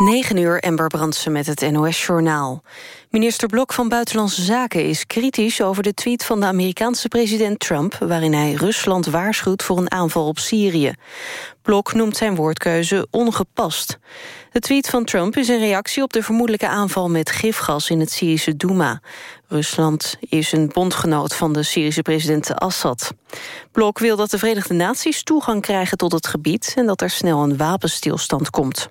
9 uur, Ember Brandsen met het NOS-journaal. Minister Blok van Buitenlandse Zaken is kritisch over de tweet van de Amerikaanse president Trump... waarin hij Rusland waarschuwt voor een aanval op Syrië. Blok noemt zijn woordkeuze ongepast. De tweet van Trump is een reactie op de vermoedelijke aanval met gifgas in het Syrische Douma. Rusland is een bondgenoot van de Syrische president Assad. Blok wil dat de Verenigde Naties toegang krijgen tot het gebied... en dat er snel een wapenstilstand komt.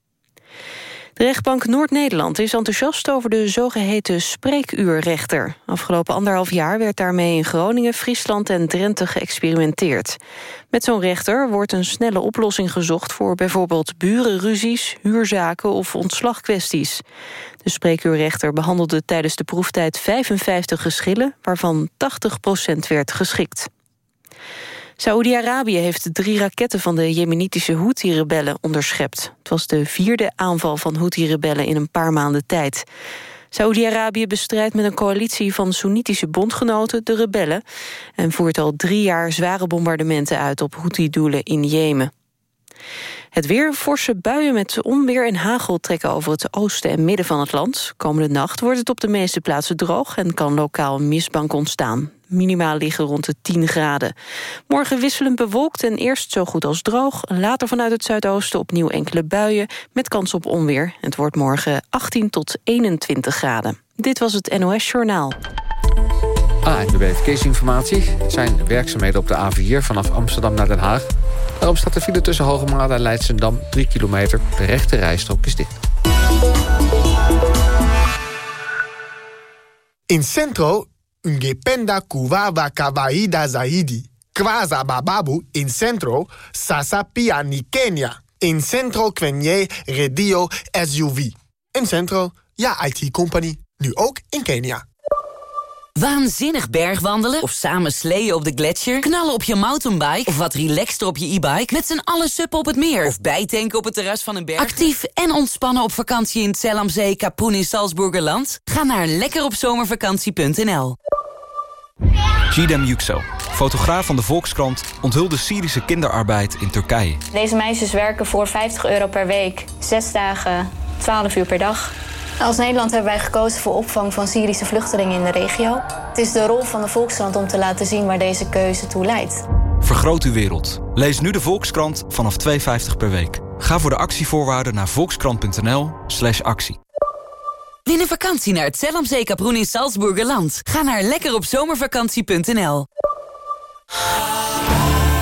De rechtbank Noord-Nederland is enthousiast over de zogeheten spreekuurrechter. Afgelopen anderhalf jaar werd daarmee in Groningen, Friesland en Drenthe geëxperimenteerd. Met zo'n rechter wordt een snelle oplossing gezocht voor bijvoorbeeld burenruzies, huurzaken of ontslagkwesties. De spreekuurrechter behandelde tijdens de proeftijd 55 geschillen, waarvan 80% werd geschikt. Saoedi-Arabië heeft drie raketten van de jemenitische Houthi-rebellen onderschept. Het was de vierde aanval van Houthi-rebellen in een paar maanden tijd. Saoedi-Arabië bestrijdt met een coalitie van Soenitische bondgenoten de rebellen... en voert al drie jaar zware bombardementen uit op Houthi-doelen in Jemen. Het weer, forse buien met onweer en hagel trekken over het oosten en midden van het land. Komende nacht wordt het op de meeste plaatsen droog en kan lokaal mistbank ontstaan. Minimaal liggen rond de 10 graden. Morgen wisselend bewolkt en eerst zo goed als droog. Later vanuit het zuidoosten opnieuw enkele buien met kans op onweer. Het wordt morgen 18 tot 21 graden. Dit was het NOS Journaal. ANWB Verkeersinformatie. Er zijn werkzaamheden op de A4 vanaf Amsterdam naar Den Haag. Daarom staat de file tussen Hoogemaat en Leidsendam 3 kilometer. De rechte rijstrook is dicht. In Centro, ungependa kuwawa kawaida zaidi. Kwaza bababu in Centro, sasa pia ni Kenya. In Centro kwenye redio SUV. In Centro, ja IT-company. Nu ook in Kenia. Waanzinnig bergwandelen of samen sleeën op de gletsjer... knallen op je mountainbike of wat relaxter op je e-bike... met z'n allen suppen op het meer of bijtanken op het terras van een berg. Actief en ontspannen op vakantie in het Zellamzee, Kapoen in Salzburgerland? Ga naar lekkeropzomervakantie.nl Gidem Yüksel, fotograaf van de Volkskrant... onthulde Syrische kinderarbeid in Turkije. Deze meisjes werken voor 50 euro per week. Zes dagen, 12 uur per dag. Als Nederland hebben wij gekozen voor opvang van Syrische vluchtelingen in de regio. Het is de rol van de Volkskrant om te laten zien waar deze keuze toe leidt. Vergroot uw wereld. Lees nu de Volkskrant vanaf 2,50 per week. Ga voor de actievoorwaarden naar volkskrant.nl slash actie. Win een vakantie naar het Zellamzee Kaproen in Salzburgerland. Ga naar lekkeropzomervakantie.nl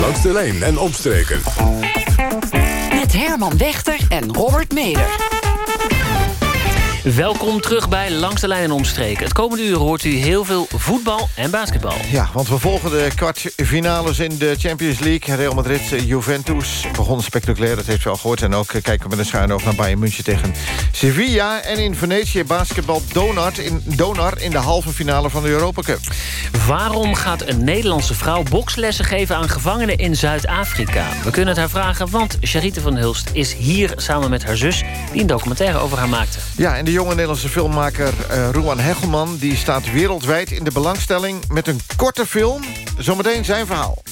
Langs de lijn en omstreken. Met Herman Wechter en Robert Meder. Welkom terug bij Langs de Lijn en Omstreken. Het komende uur hoort u heel veel voetbal en basketbal. Ja, want we volgen de kwartfinales in de Champions League. Real Madrid, eh, Juventus. Begon spectaculair, dat heeft u al gehoord. En ook eh, kijken we met een schuin oog naar Bayern München tegen Sevilla. En in Venetië basketbal Donat in, Donar in de halve finale van de Europa Cup. Waarom gaat een Nederlandse vrouw bokslessen geven aan gevangenen in Zuid-Afrika? We kunnen het haar vragen, want Charite van Hulst is hier samen met haar zus... die een documentaire over haar maakte. Ja, en de jonge Nederlandse filmmaker uh, Rowan Hegelman... die staat wereldwijd in de belangstelling met een korte film. Zometeen zijn verhaal.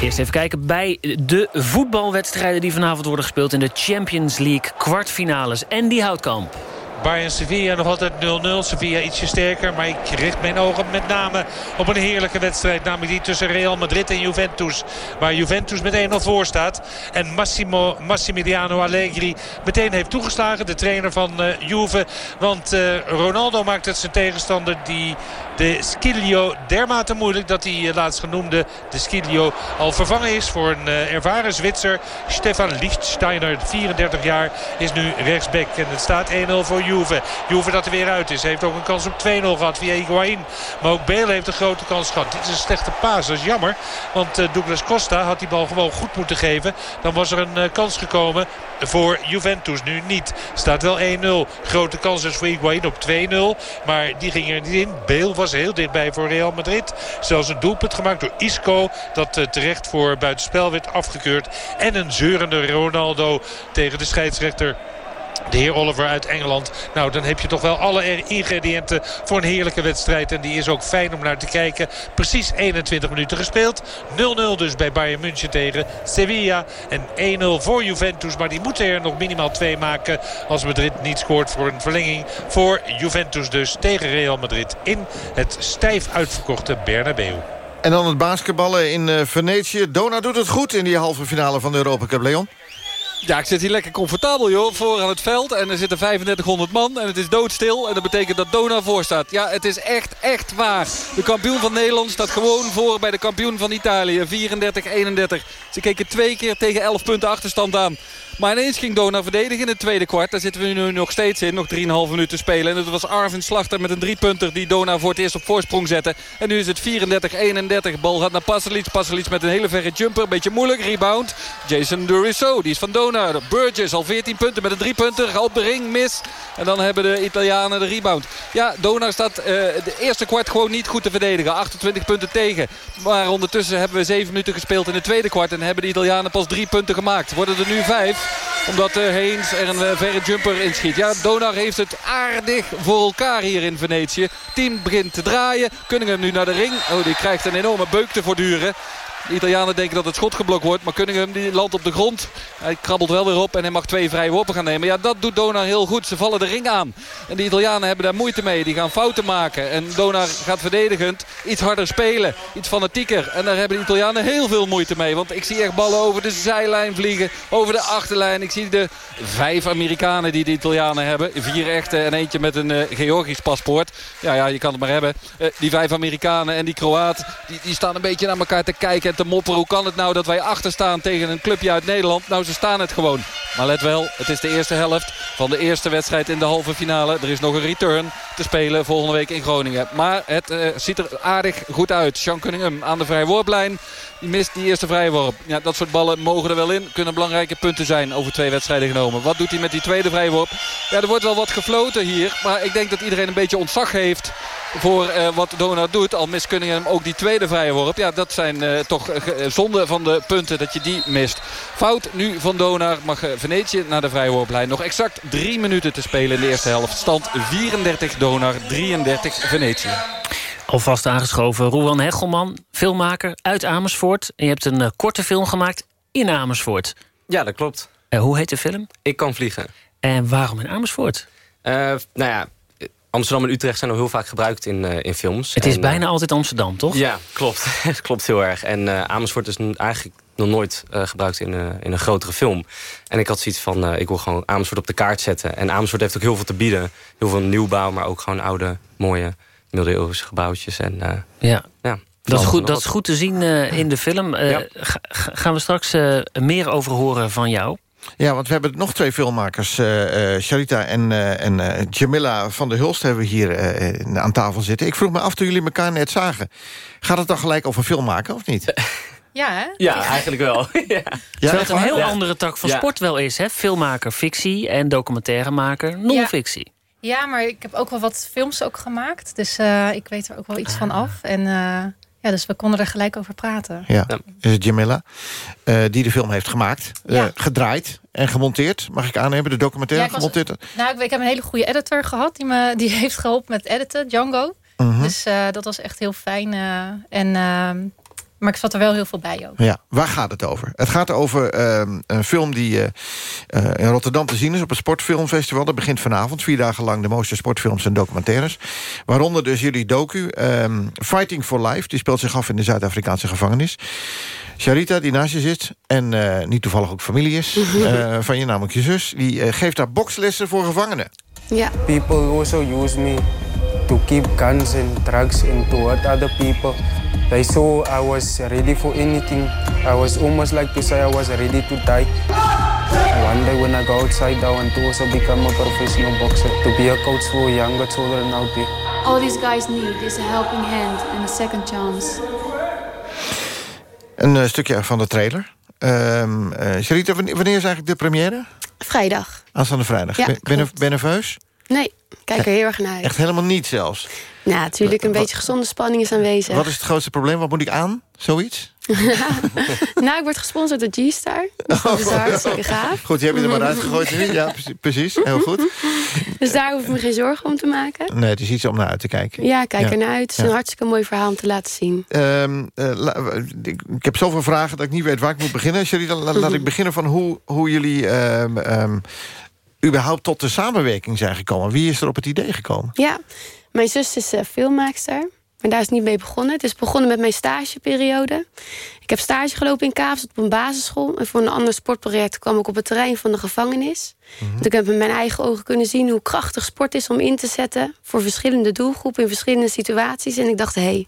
Eerst even kijken bij de voetbalwedstrijden... die vanavond worden gespeeld in de Champions League kwartfinales. En die Houtkamp. Bayern Sevilla nog altijd 0-0. Sevilla ietsje sterker. Maar ik richt mijn ogen met name op een heerlijke wedstrijd. Namelijk die tussen Real Madrid en Juventus. Waar Juventus met 1-0 voor staat. En Massimo, Massimiliano Allegri meteen heeft toegeslagen. De trainer van uh, Juve. Want uh, Ronaldo maakt het zijn tegenstander die de Skilio dermate moeilijk. Dat die uh, laatst genoemde de Skilio al vervangen is voor een ervaren Zwitser. Stefan Lichtsteiner, 34 jaar, is nu rechtsback. En het staat 1-0 voor Juve. Juve. Juve dat er weer uit is. Heeft ook een kans op 2-0 gehad via Higuain. Maar ook Bale heeft een grote kans gehad. Dit is een slechte paas. Dat is jammer. Want uh, Douglas Costa had die bal gewoon goed moeten geven. Dan was er een uh, kans gekomen voor Juventus. Nu niet. Staat wel 1-0. Grote kans dus voor Higuain op 2-0. Maar die ging er niet in. Bale was heel dichtbij voor Real Madrid. Zelfs een doelpunt gemaakt door Isco. Dat uh, terecht voor buitenspel werd afgekeurd. En een zeurende Ronaldo tegen de scheidsrechter de heer Oliver uit Engeland. Nou, dan heb je toch wel alle ingrediënten voor een heerlijke wedstrijd. En die is ook fijn om naar te kijken. Precies 21 minuten gespeeld. 0-0 dus bij Bayern München tegen Sevilla. En 1-0 voor Juventus. Maar die moeten er nog minimaal twee maken als Madrid niet scoort voor een verlenging. Voor Juventus dus tegen Real Madrid in het stijf uitverkochte Bernabeu. En dan het basketballen in uh, Venetië. Dona doet het goed in die halve finale van de Europa Cup, Leon. Ja, ik zit hier lekker comfortabel, joh. Voor aan het veld. En er zitten 3500 man. En het is doodstil. En dat betekent dat Dona voor staat. Ja, het is echt, echt waar. De kampioen van Nederland staat gewoon voor bij de kampioen van Italië. 34-31. Ze keken twee keer tegen 11 punten achterstand aan. Maar ineens ging Dona verdedigen in het tweede kwart. Daar zitten we nu nog steeds in. Nog 3,5 minuten spelen. En het was Arvin Slachter met een driepunter die Dona voor het eerst op voorsprong zette. En nu is het 34-31. Bal gaat naar Pasalic. Pasalic met een hele verre jumper. Beetje moeilijk. Rebound. Jason Durisso. Die is van Dona. Burgess al 14 punten met een driepunter. Op de ring. Mis. En dan hebben de Italianen de rebound. Ja, Dona staat uh, de eerste kwart gewoon niet goed te verdedigen. 28 punten tegen. Maar ondertussen hebben we 7 minuten gespeeld in het tweede kwart. En hebben de Italianen pas drie punten gemaakt. Worden er nu 5 omdat uh, Heens er een uh, verre jumper inschiet. Ja, Donar heeft het aardig voor elkaar hier in Venetië. Team begint te draaien. Cunningham nu naar de ring. Oh, die krijgt een enorme beuk te voortduren. De Italianen denken dat het schot geblokt wordt. Maar Cunningham die landt op de grond. Hij krabbelt wel weer op en hij mag twee vrije worpen gaan nemen. Ja, dat doet Donar heel goed. Ze vallen de ring aan. En de Italianen hebben daar moeite mee. Die gaan fouten maken. En Donar gaat verdedigend iets harder spelen. Iets fanatieker. En daar hebben de Italianen heel veel moeite mee. Want ik zie echt ballen over de zijlijn vliegen. Over de achterlijn. Ik zie de vijf Amerikanen die de Italianen hebben. Vier echte en eentje met een uh, Georgisch paspoort. Ja, ja, je kan het maar hebben. Uh, die vijf Amerikanen en die Kroaat. Die, die staan een beetje naar elkaar te kijken te. Hoe kan het nou dat wij achterstaan tegen een clubje uit Nederland? Nou, ze staan het gewoon. Maar let wel, het is de eerste helft van de eerste wedstrijd in de halve finale. Er is nog een return te spelen volgende week in Groningen. Maar het uh, ziet er aardig goed uit. Sean Cunningham aan de vrijworplijn. Die mist die eerste vrijworp. Ja, dat soort ballen mogen er wel in. Kunnen belangrijke punten zijn over twee wedstrijden genomen. Wat doet hij met die tweede vrijworp? Ja, er wordt wel wat gefloten hier. Maar ik denk dat iedereen een beetje ontzag heeft voor uh, wat Donald doet. Al mist Cunningham ook die tweede vrije worp. Ja, dat zijn uh, toch uh, zonde van de punten dat je die mist. Fout nu van Donar. Mag Venetië naar de vrije worplijn. Nog exact drie minuten te spelen in de eerste helft. Stand 34 Donar, 33 Venetië. Alvast aangeschoven Rowan Hechelman, filmmaker uit Amersfoort. En je hebt een korte film gemaakt in Amersfoort. Ja, dat klopt. hoe heet de film? Ik kan vliegen. En waarom in Amersfoort? nou ja, Amsterdam en Utrecht zijn al heel vaak gebruikt in, uh, in films. Het is en, bijna uh, altijd Amsterdam, toch? Ja, klopt. Het klopt heel erg. En uh, Amersfoort is eigenlijk nog nooit gebruikt in, in een grotere film. En ik had zoiets van, ik wil gewoon Amersfoort op de kaart zetten. En Amersfoort heeft ook heel veel te bieden. Heel veel nieuwbouw, maar ook gewoon oude, mooie, middeleeuwse gebouwtjes. En, ja. ja. Dat is, goed, dat is goed te zien in de film. Ja. Gaan we straks meer over horen van jou? Ja, want we hebben nog twee filmmakers. Uh, uh, Charita en, uh, en Jamila van der Hulst hebben we hier aan tafel zitten. Ik vroeg me af toen jullie elkaar net zagen. Gaat het dan gelijk over film maken of niet? Ja, hè? Ja, eigenlijk wel. ja. Terwijl het een heel ja. andere tak van sport wel is, hè? Filmmaker fictie en documentairemaker non-fictie. Ja. ja. maar ik heb ook wel wat films ook gemaakt. Dus ik weet er ook wel iets van af. En ja, dus we konden er gelijk over praten. Ja, is het Jamila, uh, die de film heeft gemaakt. Uh, gedraaid en gemonteerd, mag ik aannemen. De documentaire Ja, ik was- gemonteerd. Nou, ik, ik heb een hele goede editor gehad. Die me die heeft geholpen met editen, Django. Mhm. Dus eh, dat was echt heel fijn. eh, en, ehm, maar ik zat er wel heel veel bij ook. Ja, waar gaat het over? Het gaat over ehm, een film die eh, eh, in Rotterdam te zien is... op het Sportfilmfestival. Dat begint vanavond. Vier dagen lang de mooiste sportfilms en documentaires. Waaronder dus jullie docu. ehm, Fighting for Life. Die speelt zich af in de Zuid-Afrikaanse gevangenis. Sharita, die naast je zit... en eh, niet toevallig ook familie is... eh, van je, namelijk je zus... die eh, geeft daar bokslessen voor gevangenen. Yeah. People also use me to keep guns and drugs and to hurt other people. They saw I was ready for anything. I was almost like to say I was ready to die. One day when I go outside, I want to also become a professional boxer. To be a coach for younger children out there. All these guys need is a helping hand and a second chance. Een eh, stukje van de trailer. Ehm eh, Sharita, wanneer is eigenlijk de première? Vrijdag. Aanstaande vrijdag. Ja, ben, ben, je- ben je nerveus? Nee, kijk er heel erg naar uit. Echt helemaal niet zelfs. Ja, natuurlijk een beetje gezonde spanning is aanwezig. Wat is het grootste probleem? Wat moet ik aan? Zoiets? nou, ik word gesponsord door G-Star. Dus dat is hartstikke gaaf. Goed, die heb je er maar uitgegooid nu. Ja, precies. Heel goed. Dus daar hoef ik me geen zorgen om te maken. Nee, het is iets om naar uit te kijken. Ja, kijk er naar uit. Het is Ja. een hartstikke mooi verhaal om te laten zien. Ehm, eh, la- ik, ik heb zoveel vragen dat ik niet weet waar ik moet beginnen. La- laat ik beginnen van hoe, hoe jullie... ehm, ehm, überhaupt tot de samenwerking zijn gekomen. Wie is er op het idee gekomen? Ja, mijn zus is eh, filmmaakster. Maar daar is het niet mee begonnen. Het is begonnen met mijn stageperiode. Ik heb stage gelopen in Kaapstad op een basisschool. En voor een ander sportproject kwam ik op het terrein van de gevangenis. Want ik heb met mijn eigen ogen kunnen zien hoe krachtig sport is om in te zetten... voor verschillende doelgroepen in verschillende situaties. En ik dacht, hé, hey,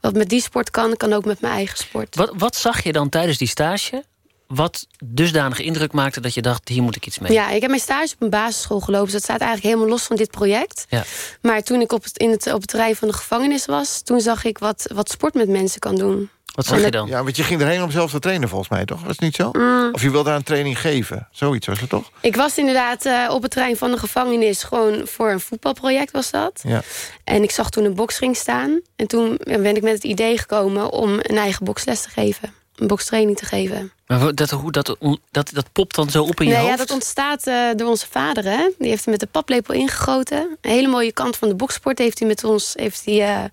wat met die sport kan, kan ook met mijn eigen sport. Wat, wat zag je dan tijdens die stage? Wat dusdanige indruk maakte dat je dacht, hier moet ik iets mee? Ja, ik heb mijn stage op een basisschool gelopen. Dus dat staat eigenlijk helemaal los van dit project. Ja. Maar toen ik op het, in het, op het terrein van de gevangenis was... toen zag ik wat, wat sport met mensen kan doen. Wat zag je dan? Ja, want je ging erheen om zelf te trainen volgens mij, toch? Was het niet zo? Mm. Of je wilde daar een training geven? Zoiets was het toch? Ik was inderdaad eh, op het terrein van de gevangenis... gewoon voor een voetbalproject was dat. Ja. En ik zag toen een boksring staan. En toen ben ik met het idee gekomen om een eigen boksles te geven. Een bokstraining te geven. Maar dat, hoe, dat, dat, dat popt dan zo op in je Nee, ja, hoofd? dat ontstaat eh, door onze vader. Hè? Die heeft hem met de paplepel ingegoten. Een hele mooie kant van de boksport heeft hij, met ons, heeft hij, eh,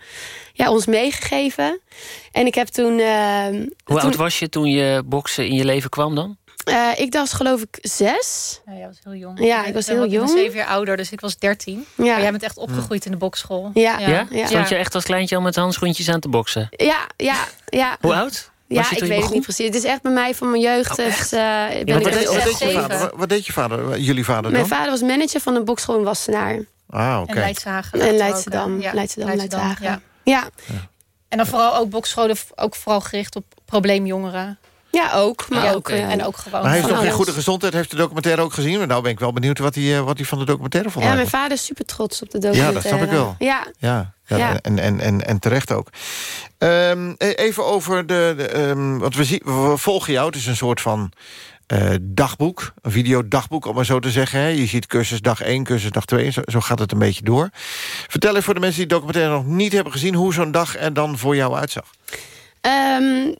ja, ons meegegeven. En ik heb toen... eh, Hoe toen- oud was je toen je boksen in je leven kwam dan? eh, ik was geloof ik zes. Ja, jij was heel jong. Ja, ik was heel ook- ik ben jong. zeven jaar ouder, dus ik was dertien. Ja. Maar jij bent echt opgegroeid in de bokschool. Ja. Ja? ja. Stond je echt als kleintje al met handschoentjes aan te boksen? Ja, ja, ja. Hoe oud? Ja, ik weet het niet precies. Het is echt bij mij van mijn jeugd. dus, eh, ben wat, ik deed, wat, je vader, wat, deed je vader, jullie vader Mijn dan? vader was manager van een bokschool in Wassenaar. Ah, oké. En Leidshagen. En Leidschendam. Ja, Leidschendam, Leidschendam, Leidshagen. Ja. Ja. En dan vooral ook bokscholen, ook vooral gericht op probleemjongeren. ja, ook. Maar Ja, ook eh, En ook gewoon Maar hij is van nog in alles. goede gezondheid, heeft de documentaire ook gezien. Maar nou ben ik wel benieuwd wat hij, eh, wat hij van de documentaire vond. Ja, mijn vader is super trots op de Ja, documentaire. dat snap ik wel. Ja, Ja, ja. En, en, en, en terecht ook. Ehm, e- even over de... de ehm, want we, zien, we volgen jou, het is een soort van eh, dagboek. Een videodagboek, om maar zo te zeggen. Hè. Je ziet cursus dag 1, cursus dag 2. Zo, zo gaat het een beetje door. Vertel even voor de mensen die de documentaire nog niet hebben gezien... hoe zo'n dag er dan voor jou uitzag. Ehm,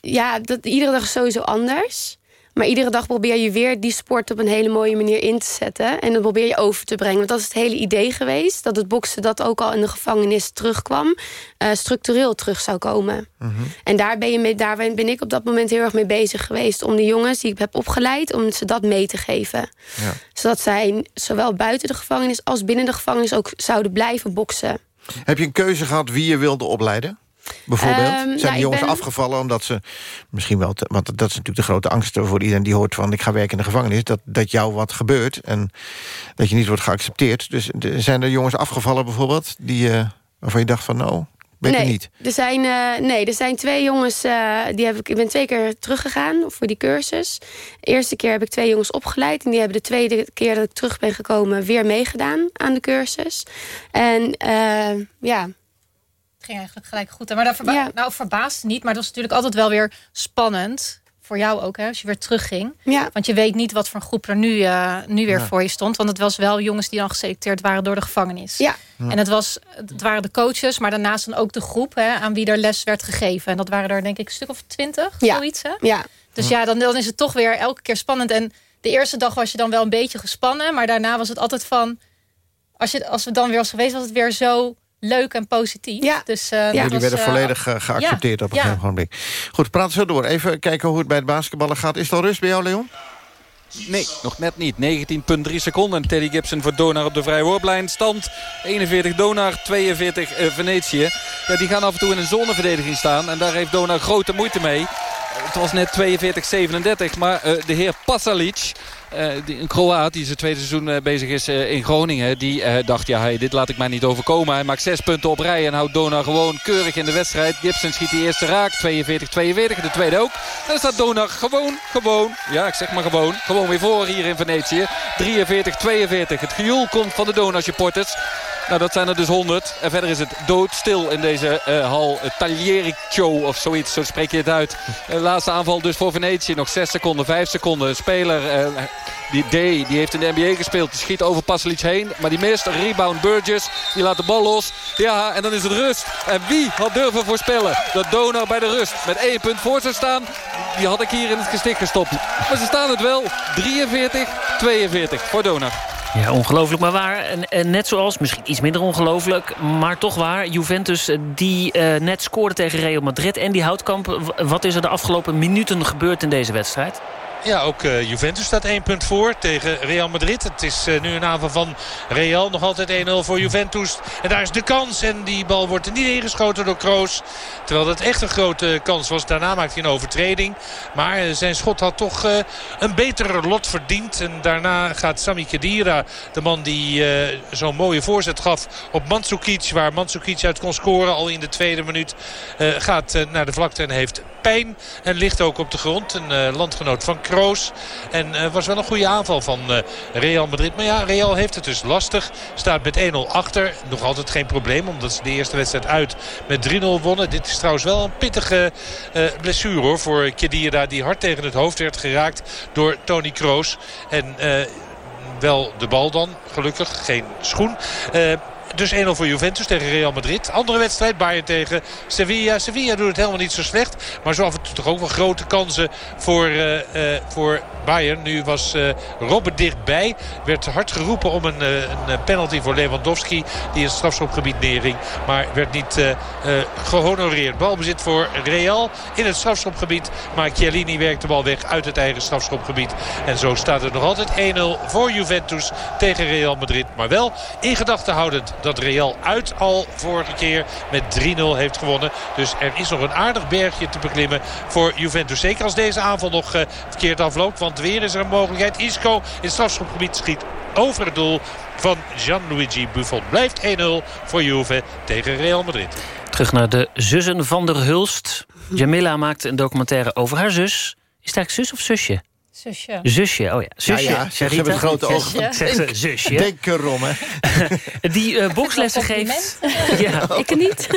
ja dat, iedere dag is sowieso anders. Maar iedere dag probeer je weer die sport op een hele mooie manier in te zetten. En dat probeer je over te brengen. Want dat is het hele idee geweest. Dat het boksen dat ook al in de gevangenis terugkwam. eh, structureel terug zou komen. En daar ben, je mee, daar ben ik op dat moment heel erg mee bezig geweest. Om de jongens die ik heb opgeleid, om ze dat mee te geven. Ja. Zodat zij zowel buiten de gevangenis als binnen de gevangenis ook zouden blijven boksen. Heb je een keuze gehad wie je wilde opleiden? Bijvoorbeeld? Ehm, Zijn nou, die jongens ben- afgevallen omdat ze misschien wel... te- want dat is natuurlijk de grote angst voor iedereen die hoort van... ik ga werken in de gevangenis, dat, dat jou wat gebeurt... en dat je niet wordt geaccepteerd. Dus de- zijn er jongens afgevallen bijvoorbeeld... Die, eh, waarvan je dacht van nou, weet nee, niet. Er zijn, eh, nee, er zijn twee jongens. eh, die heb ik, ik ben twee keer teruggegaan voor die cursus. De eerste keer heb ik twee jongens opgeleid. En die hebben de tweede keer dat ik terug ben gekomen weer meegedaan aan de cursus. En ja. Ging eigenlijk gelijk goed. hè. Maar dat verba nou, verbaasde niet. Maar dat was natuurlijk altijd wel weer spannend. Voor jou ook, hè, als je weer terugging. Ja. Want je weet niet wat voor een groep er nu, eh, nu weer Ja. voor je stond. Want het was wel jongens die dan geselecteerd waren door de gevangenis. Ja. En het, was, het waren de coaches, maar daarnaast dan ook de groep hè, aan wie er les werd gegeven. En dat waren er denk ik een stuk of twintig, Ja. zoiets. Hè? Ja. Dus ja, dan, dan is het toch weer elke keer spannend. En de eerste dag was je dan wel een beetje gespannen. Maar daarna was het altijd van... Als, je, als het dan weer was geweest, was het weer zo leuk en positief. Ja. Dus, uh, Jullie werden volledig uh, geaccepteerd op een gegeven moment. Goed, praten zo door. Even kijken hoe het bij het basketballen gaat. Is het al rust bij jou, Leon? Nee, nog net niet. 19,3 seconden. Teddy Gibson voor Donar op de vrije worplijn. Stand 41 Donar, 42 uh, Venetië. Ja, die gaan af en toe in een zoneverdediging staan. En daar heeft Donar grote moeite mee. Het was net 42-37, maar uh, de heer Pasalic... Die, een Kroaat die zijn tweede seizoen uh, bezig is uh, in Groningen. Die dacht, ja, dit laat ik mij niet overkomen. Hij maakt zes punten op rij en houdt Donar gewoon keurig in de wedstrijd. Gibson schiet die eerste raak, 42-42. De tweede ook. En dan staat Donar gewoon, gewoon, ja, ik zeg maar gewoon, gewoon weer voor hier in Venetië. 43-42. Het gejoel komt van de Donar supporters. Nou, dat zijn er dus 100. En verder is het doodstil in deze uh, hal. Taglierico of zoiets, zo spreek je het uit. Uh, laatste aanval dus voor Venetië. Nog 6 seconden, 5 seconden. Speler, die D, die heeft in de NBA gespeeld. Die schiet over Pasalic heen, maar die mist. Rebound Burgess, die laat de bal los. Ja, en dan is het rust. En wie had durven voorspellen dat Donau bij de rust met één punt voor zou staan? Die had ik hier in het gesticht gestopt. Maar ze staan het wel. 43-42 voor Donau. Ja, ongelooflijk maar waar. En, en, net zoals, misschien iets minder ongelooflijk... maar toch waar, Juventus die uh, net scoorde tegen Real Madrid... en die houtkamp, wat is er de afgelopen minuten gebeurd in deze wedstrijd? Ja, ook uh, Juventus staat één punt voor tegen Real Madrid. Het is uh, nu een aanval van Real. Nog altijd 1-0 voor Juventus. En daar is de kans. En die bal wordt er niet ingeschoten door Kroos. Terwijl dat echt een grote kans was. Daarna maakt hij een overtreding. Maar uh, zijn schot had toch een betere lot verdiend. En daarna gaat Sami Khedira, de man die zo'n mooie voorzet gaf op Mandzukic. Waar Mandzukic uit kon scoren al in de tweede minuut. gaat naar de vlakte en heeft pijn. En ligt ook op de grond. Een landgenoot van Kroos. En uh, was wel een goede aanval van uh, Real Madrid. Maar ja, Real heeft het dus lastig. Staat met 1-0 achter. Nog altijd geen probleem. Omdat ze de eerste wedstrijd uit met 3-0 wonnen. Dit is trouwens wel een pittige uh, blessure hoor. Voor Kedira die hard tegen het hoofd werd geraakt door Tony Kroos. En wel de bal dan. Gelukkig. Geen schoen. Dus 1-0 voor Juventus tegen Real Madrid. Andere wedstrijd, Bayern tegen Sevilla. Sevilla doet het helemaal niet zo slecht. Maar zo af en toe toch ook wel grote kansen voor, uh, voor Bayern. Nu was uh, Robben dichtbij. Werd hard geroepen om een, een penalty voor Lewandowski. Die het strafschopgebied neerging. Maar werd niet gehonoreerd. Balbezit voor Real in het strafschopgebied. Maar Chiellini werkt de bal weg uit het eigen strafschopgebied. En zo staat het nog altijd 1-0 voor Juventus tegen Real Madrid. Maar wel in gedachten houdend dat Real uit al vorige keer met 3-0 heeft gewonnen. Dus er is nog een aardig bergje te beklimmen voor Juventus. Zeker als deze aanval nog uh, verkeerd afloopt. Want weer is er een mogelijkheid. Isco in strafschopgebied schiet over het doel van Gianluigi Buffon. Blijft 1-0 voor Juve tegen Real Madrid. Terug naar de zussen van der Hulst. Jamila maakt een documentaire over haar zus. Is het eigenlijk zus of zusje? Zusje. Zusje, oh ja. Zusje. Ja, ja. Ze hebben grote ogen. Zegt ze zusje. Denk erom, hè. Die uh, bokslessen geeft... ja. Ik niet.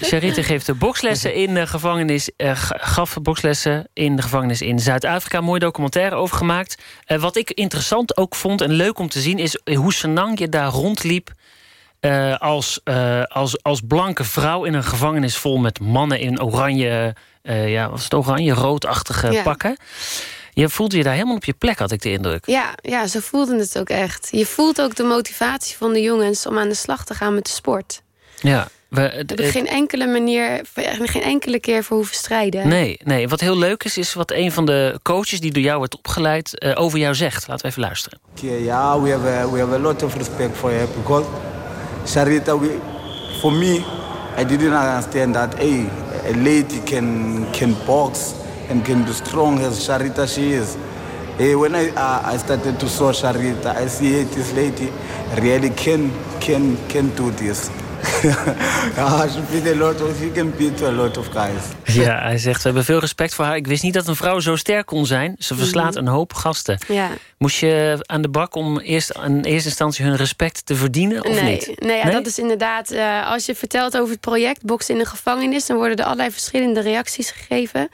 Charite geeft de bokslessen in de gevangenis... Uh, gaf bokslessen in de gevangenis in Zuid-Afrika. Mooi documentaire over gemaakt. Uh, wat ik interessant ook vond en leuk om te zien... is hoe Senang je daar rondliep... Uh, als, uh, als, als blanke vrouw in een gevangenis vol met mannen in oranje... Uh, ja, was het oranje, roodachtige ja. pakken. Je voelde je daar helemaal op je plek, had ik de indruk. Ja, ja, ze voelden het ook echt. Je voelt ook de motivatie van de jongens om aan de slag te gaan met de sport. Ja. We hebben geen enkele manier, geen enkele keer voor hoeven strijden. Nee, nee, wat heel leuk is, is wat een van de coaches die door jou werd opgeleid uh, over jou zegt. Laten we even luisteren. Yeah, yeah we have a, we have a lot of respect for her because Sarita, we, for me, I didn't understand that hey, a lady can can box and can be strong as Sharita she is. Hey, when I uh, I started to saw Sharita, I see hey, this lady really can can can do this. Ja, she beat a lot of, she can beat a lot of guys. Ja, hij zegt, we hebben veel respect voor haar. Ik wist niet dat een vrouw zo sterk kon zijn. Ze verslaat een hoop gasten. Ja. Moest je aan de bak om eerst in eerste instantie hun respect te verdienen of nee, niet? Nee, ja, nee, dat is inderdaad... Uh, als je vertelt over het project Boksen in de gevangenis... dan worden er allerlei verschillende reacties gegeven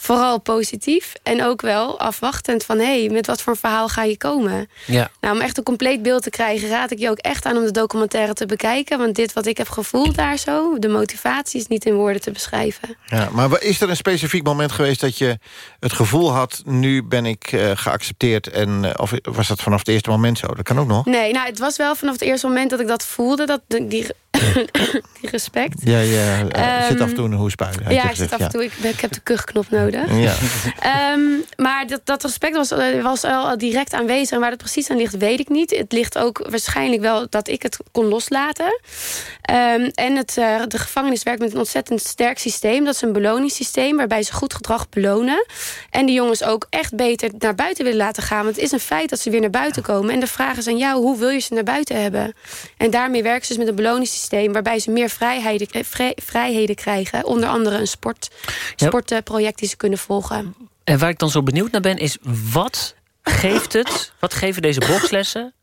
vooral positief. En ook wel afwachtend van... hé, hey, met wat voor verhaal ga je komen? Ja. Nou, om echt een compleet beeld te krijgen... raad ik je ook echt aan om de documentaire te bekijken. Want dit wat ik heb gevoeld daar zo... de motivatie is niet in woorden te beschrijven. Ja, maar is er een specifiek moment geweest dat je het gevoel had... nu ben ik uh, geaccepteerd en uh, of was dat vanaf het eerste moment zo? Dat kan ook nog. Nee, nou, het was wel vanaf het eerste moment dat ik dat voelde... dat die, die respect. Ja, ja uh, um, zit af en toe een hoesbui. Ja, ik zit af en toe. Ik, ik heb de kuchknop nodig. Ja. um, maar dat, dat respect was, was al direct aanwezig. En waar het precies aan ligt, weet ik niet. Het ligt ook waarschijnlijk wel dat ik het kon loslaten. Um, en het, uh, de gevangenis werkt met een ontzettend sterk systeem. Dat is een beloningssysteem waarbij ze goed gedrag belonen. En die jongens ook echt beter naar buiten willen laten gaan. Want het is een feit dat ze weer naar buiten komen. En de vraag is aan jou, hoe wil je ze naar buiten hebben? En daarmee werken ze dus met een beloningssysteem... waarbij ze meer vrijheden, vrij, vrijheden krijgen. Onder andere een sport, sportproject die ze kunnen volgen. En waar ik dan zo benieuwd naar ben, is wat geeft het... wat geven deze bokslessen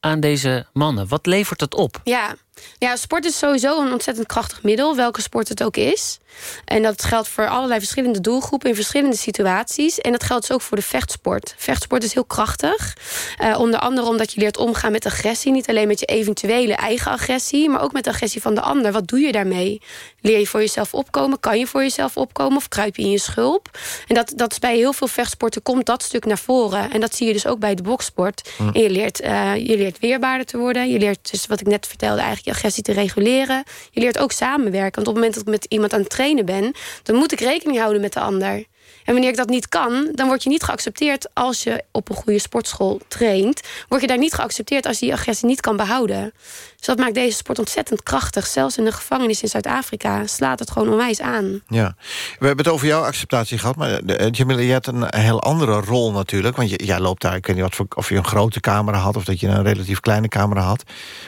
aan deze mannen? Wat levert het op? Ja, ja, sport is sowieso een ontzettend krachtig middel, welke sport het ook is. En dat geldt voor allerlei verschillende doelgroepen in verschillende situaties. En dat geldt dus ook voor de vechtsport. Vechtsport is heel krachtig. Uh, onder andere omdat je leert omgaan met agressie. Niet alleen met je eventuele eigen agressie, maar ook met de agressie van de ander. Wat doe je daarmee? Leer je voor jezelf opkomen? Kan je voor jezelf opkomen? Of kruip je in je schulp? En dat, dat is bij heel veel vechtsporten komt dat stuk naar voren. En dat zie je dus ook bij de boksport. Hm. En je leert, uh, je leert weerbaarder te worden. Je leert dus wat ik net vertelde eigenlijk je agressie te reguleren. Je leert ook samenwerken. Want op het moment dat ik met iemand aan het trainen ben... dan moet ik rekening houden met de ander. En wanneer ik dat niet kan, dan word je niet geaccepteerd... als je op een goede sportschool traint. Word je daar niet geaccepteerd als je die agressie niet kan behouden. Dus dat maakt deze sport ontzettend krachtig. Zelfs in de gevangenis in Zuid-Afrika slaat het gewoon onwijs aan. Ja, we hebben het over jouw acceptatie gehad. Maar uh, Jamila, je hebt een heel andere rol natuurlijk. Want jij loopt daar, ik weet niet wat voor, of je een grote camera had... of dat je een relatief kleine camera had.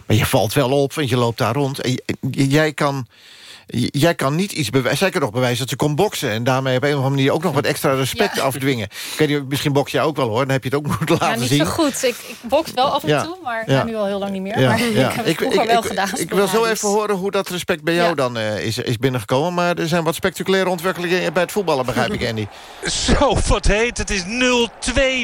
Maar je valt wel op, want je loopt daar rond. En jij kan jij kan niet iets bewijzen. Zij kan nog bewijzen dat ze kon boksen. En daarmee op een of andere manier ook nog wat extra respect ja. afdwingen. Ik weet niet, misschien boks jij ook wel hoor. Dan heb je het ook moeten laten ja, niet zien. zo goed. Ik, ik boks wel af en Ja. toe, maar Ja. nu al heel lang niet meer. Ja, Maar ja. ik heb het vroeger wel gedaan. Ik, wil zo even horen hoe dat respect bij jou Ja. dan eh, is, is binnengekomen. Maar er zijn wat spectaculaire ontwikkelingen bij het voetballen, begrijp ik, Andy. Zo, wat heet. Het is 0-2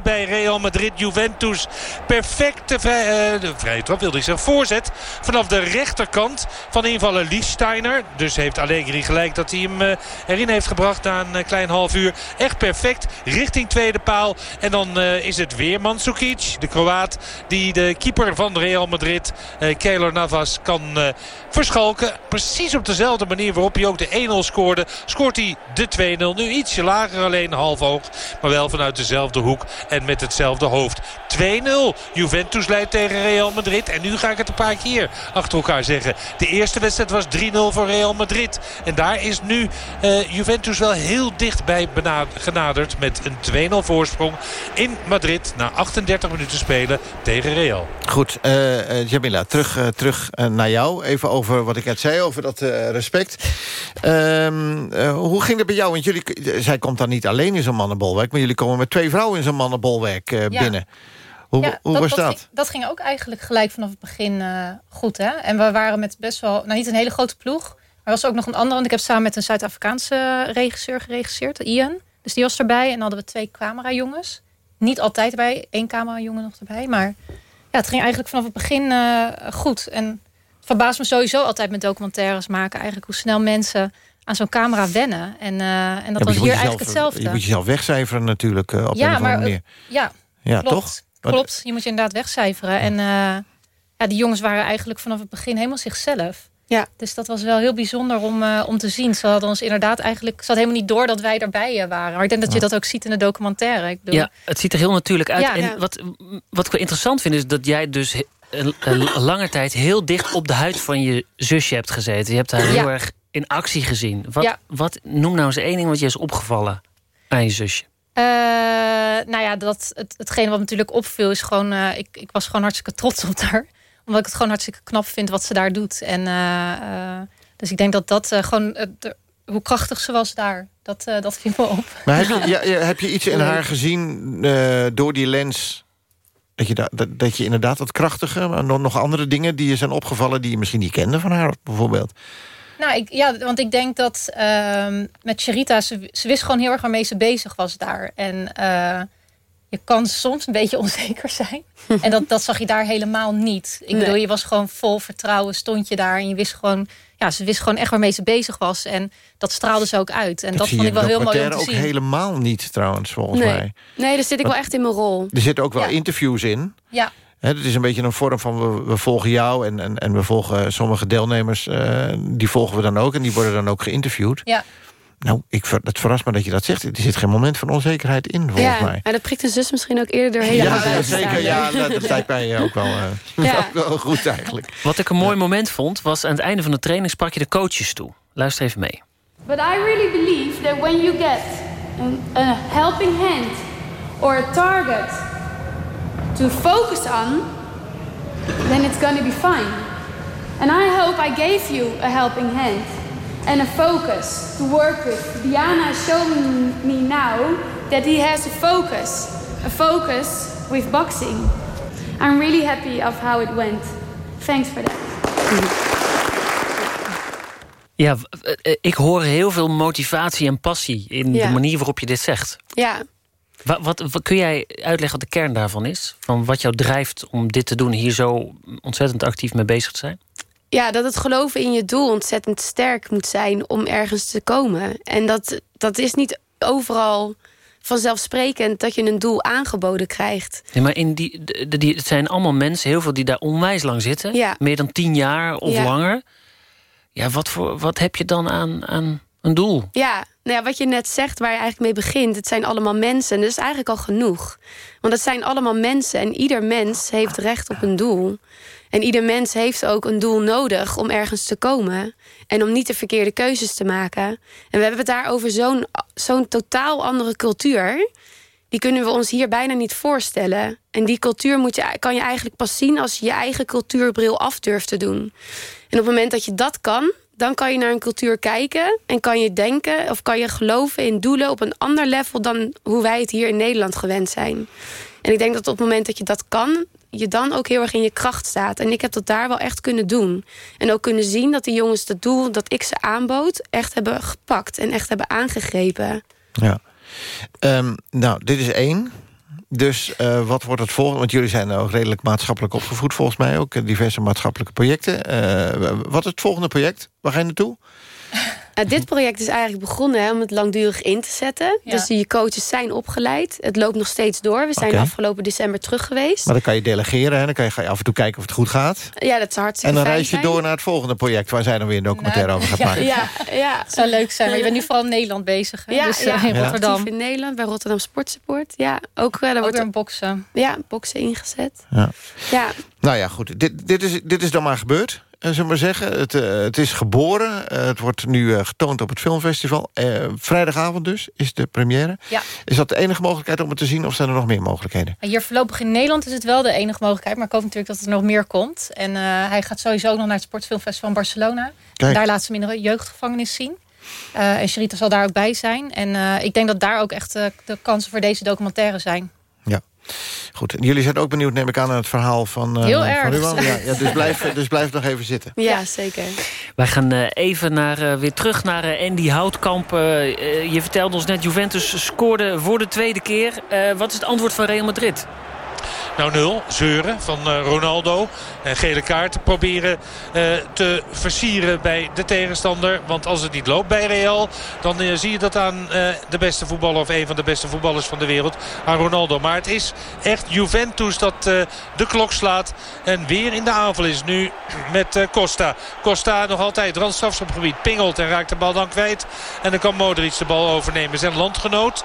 bij Real Madrid. Juventus. Perfecte vrij, eh, de vrije trap wilde ik zeggen. Voorzet vanaf de rechterkant van invaller Liefsteiner. Dus heeft Allegri gelijk dat hij hem eh, erin heeft gebracht na een eh, klein half uur. Echt perfect. Richting tweede paal. En dan eh, is het weer Mandzukic, de Kroaat. Die de keeper van Real Madrid, Keylor Navas, kan verschalken. Precies op dezelfde manier waarop hij ook de 1-0 scoorde. Scoort hij de 2-0. Nu ietsje lager alleen, half hoog. Maar wel vanuit dezelfde hoek en met hetzelfde hoofd. 2-0. Juventus leidt tegen Real Madrid. En nu ga ik het een paar keer achter elkaar zeggen. De eerste wedstrijd was 3-0 voor Real Madrid. En daar is nu eh, Juventus wel heel dichtbij genaderd. Met een 2-0 voorsprong in Madrid. Na 38 minuten spelen tegen Real. Goed, eh, eh, Jamila, terug, terug naar jou. Even over wat ik net zei, over dat eh, respect. Ehm, eh, hoe ging het bij jou? Want jullie, zij komt dan niet alleen in zo'n mannenbolwerk... maar jullie komen met twee vrouwen in zo'n mannenbolwerk eh, Ja. binnen. Hoe, Ja, hoe was dat? Ging, dat ging ook eigenlijk gelijk vanaf het begin eh, goed. Hè? En we waren met best wel, nou niet een hele grote ploeg. Maar er was ook nog een andere. Want ik heb samen met een Zuid-Afrikaanse regisseur geregisseerd, Ian. Dus die was erbij. En dan hadden we twee camerajongens. Niet altijd erbij, één camerajongen nog erbij. Maar ja, het ging eigenlijk vanaf het begin eh, goed. En het verbaast me sowieso altijd met documentaires maken. Eigenlijk hoe snel mensen aan zo'n camera wennen. En, eh, en dat Ja, was hier jezelf- eigenlijk hetzelfde. Je moet jezelf wegcijferen natuurlijk eh, op een of ja, andere maar manier. ja, Ja, klopt. toch? Klopt, je moet je inderdaad wegcijferen. En eh, ja, die jongens waren eigenlijk vanaf het begin helemaal zichzelf. Ja. Dus dat was wel heel bijzonder om, eh, om te zien. Ze hadden ons inderdaad eigenlijk... Ze hadden helemaal niet door dat wij erbij eh, waren. Maar ik denk dat je dat ook ziet in de documentaire. Ik bedoel, Ja, het ziet er heel natuurlijk uit. Ja, en ja. Wat, wat ik wel interessant vind is dat jij dus een, een lange tijd heel dicht op de huid van je zusje hebt gezeten. Je hebt haar heel Ja. erg in actie gezien. Wat, Ja. wat noem nou eens één ding wat je is opgevallen aan je zusje. Eh, nou ja, dat, het, hetgene wat natuurlijk opviel is gewoon... eh, ik, ik was gewoon hartstikke trots op haar. Omdat ik het gewoon hartstikke knap vind wat ze daar doet. En, eh, eh, dus ik denk dat dat eh, gewoon... de- hoe krachtig ze was daar, dat, dat viel me op. Maar heb je, ja, heb je iets in haar gezien door die lens... Dat je, da- dat, dat je inderdaad wat krachtige... maar nog, andere dingen die je zijn opgevallen... die je misschien niet kende van haar bijvoorbeeld? Nou, ik, ja, want ik denk dat ehm, met Sherita, ze, ze wist gewoon heel erg waarmee ze bezig was daar. En je kan soms een beetje onzeker zijn. en dat, dat zag je daar helemaal niet. Ik Nee. bedoel, je was gewoon vol vertrouwen, stond je daar en je wist gewoon, ja, ze wist gewoon echt waarmee ze bezig was. En dat straalde ze ook uit. En dat, vond ik wel heel mooi om documentaire te ook zien. helemaal niet trouwens, volgens Nee. mij. Nee, daar zit ik wel echt in mijn rol. Er zitten ook wel Ja. interviews in. Ja, Hè, Het is een beetje een vorm van we, we volgen jou en, en, en we volgen sommige deelnemers. eh, die volgen we dan ook en die worden dan ook geïnterviewd. ja. Nou, ik, ver- het verrast me dat je dat zegt. Er zit geen moment van onzekerheid in, volgens Ja, mij. maar dat prikt een zus misschien ook eerder door helemaal Ja, te zeker. Ja, dat, dat lijkt mij ook wel, eh, Ja. ook wel goed eigenlijk. Wat ik een mooi moment vond, was aan het einde van de training sprak je de coaches toe. Luister even mee. But I really believe that when you get a, a helping hand or a target to focus on, then it's going to be fine. And I hope I gave you a helping hand and a focus to work with. Diana is showing me now that he has a focus, a focus with boxing. I'm really happy of how it went. Thanks for that. Ja, eh, ik hoor heel veel motivatie en passie in Ja. de manier waarop je dit zegt. Ja, Wat, wat, wat- kun jij uitleggen wat de kern daarvan is? Van wat jou drijft om dit te doen, hier zo ontzettend actief mee bezig te zijn? Ja, dat het geloven in je doel ontzettend sterk moet zijn om ergens te komen. En dat, dat is niet overal vanzelfsprekend dat je een doel aangeboden krijgt. Nee, maar in die, die, het zijn allemaal mensen, heel veel die daar onwijs lang zitten. Ja. Meer dan tien jaar of Ja. langer. Ja, wat, voor, wat heb je dan aan, aan een doel? Ja, nou ja, wat je net zegt, waar je eigenlijk mee begint, het zijn allemaal mensen. En dat is eigenlijk al genoeg. Want het zijn allemaal mensen en ieder mens heeft recht op een doel. En ieder mens heeft ook een doel nodig om ergens te komen. En om niet de verkeerde keuzes te maken. En we hebben het daar over zo'n zo'n totaal andere cultuur. Die kunnen we ons hier bijna niet voorstellen. En die cultuur moet je, kan je eigenlijk pas zien als je je eigen cultuurbril af durft te doen. En op het moment dat je dat kan, dan kan je naar een cultuur kijken en kan je denken of kan je geloven in doelen op een ander level dan hoe wij het hier in Nederland gewend zijn. En ik denk dat op het moment dat je dat kan, je dan ook heel erg in je kracht staat. En ik heb dat daar wel echt kunnen doen. En ook kunnen zien dat die jongens het doel dat ik ze aanbood echt hebben gepakt en echt hebben aangegrepen. Ja. Ehm, nou, dit is één. Dus eh, wat wordt het volgende? Want jullie zijn ook redelijk maatschappelijk opgevoed, volgens mij ook. Diverse maatschappelijke projecten. Eh, wat is het volgende project? Waar ga je naartoe? Nou, dit project is eigenlijk begonnen hè, om het langdurig in te zetten. Ja. Dus die coaches zijn opgeleid. Het loopt nog steeds door. We zijn afgelopen december terug geweest. Maar dan kan je delegeren. Hè? Dan kan je, ga je af en toe kijken of het goed gaat. Ja, dat is hartstikke En dan reis je door naar het volgende project... waar zij dan weer een documentaire over gaat maken. Ja, ja. Het zou leuk zijn, maar je bent nu vooral in Nederland bezig. Hè? Ja, dus, ja, eh, in Ja. Rotterdam. Actief in Nederland, bij Rotterdam Sportsupport. Ja, ook, eh, daar Ook wordt weer een boksen. ja, boksen ingezet. Ja. Ja, Nou ja, goed. Dit, dit, is, dit is dan maar gebeurd, zullen we maar zeggen. Het, eh, het is geboren. Eh, het wordt nu eh, getoond op het filmfestival. Eh, vrijdagavond dus, is de première. Ja. Is dat de enige mogelijkheid om het te zien... of zijn er nog meer mogelijkheden? Hier voorlopig in Nederland is het wel de enige mogelijkheid. Maar ik hoop natuurlijk dat er nog meer komt. En eh, hij gaat sowieso ook nog naar het Sportfilmfestival in Barcelona. Daar laat ze hem in de jeugdgevangenis zien. Eh, en Sherita zal daar ook bij zijn. En eh, ik denk dat daar ook echt eh, de kansen voor deze documentaire zijn. Goed, en jullie zijn ook benieuwd, neem ik aan, naar het verhaal van, eh Heel van erg. Ruwan. Ja, ja, dus, blijf, dus blijf nog even zitten. ja, zeker. Wij gaan eh, even naar, eh, weer terug naar eh, Andy Houtkamp. Je vertelde ons net, Juventus scoorde voor de tweede keer. Eh, wat is het antwoord van Real Madrid? Nou nul, zeuren van eh, Ronaldo. En gele kaart proberen eh, te versieren bij de tegenstander. Want als het niet loopt bij Real, dan eh, zie je dat aan de beste voetballer... of een van de beste voetballers van de wereld, aan Ronaldo. Maar het is echt Juventus dat de klok slaat. En weer in de aanval is nu met Costa. Costa nog altijd randstrafschopgebied. Pingelt en raakt de bal dan kwijt. En dan kan Modric de bal overnemen. Zijn landgenoot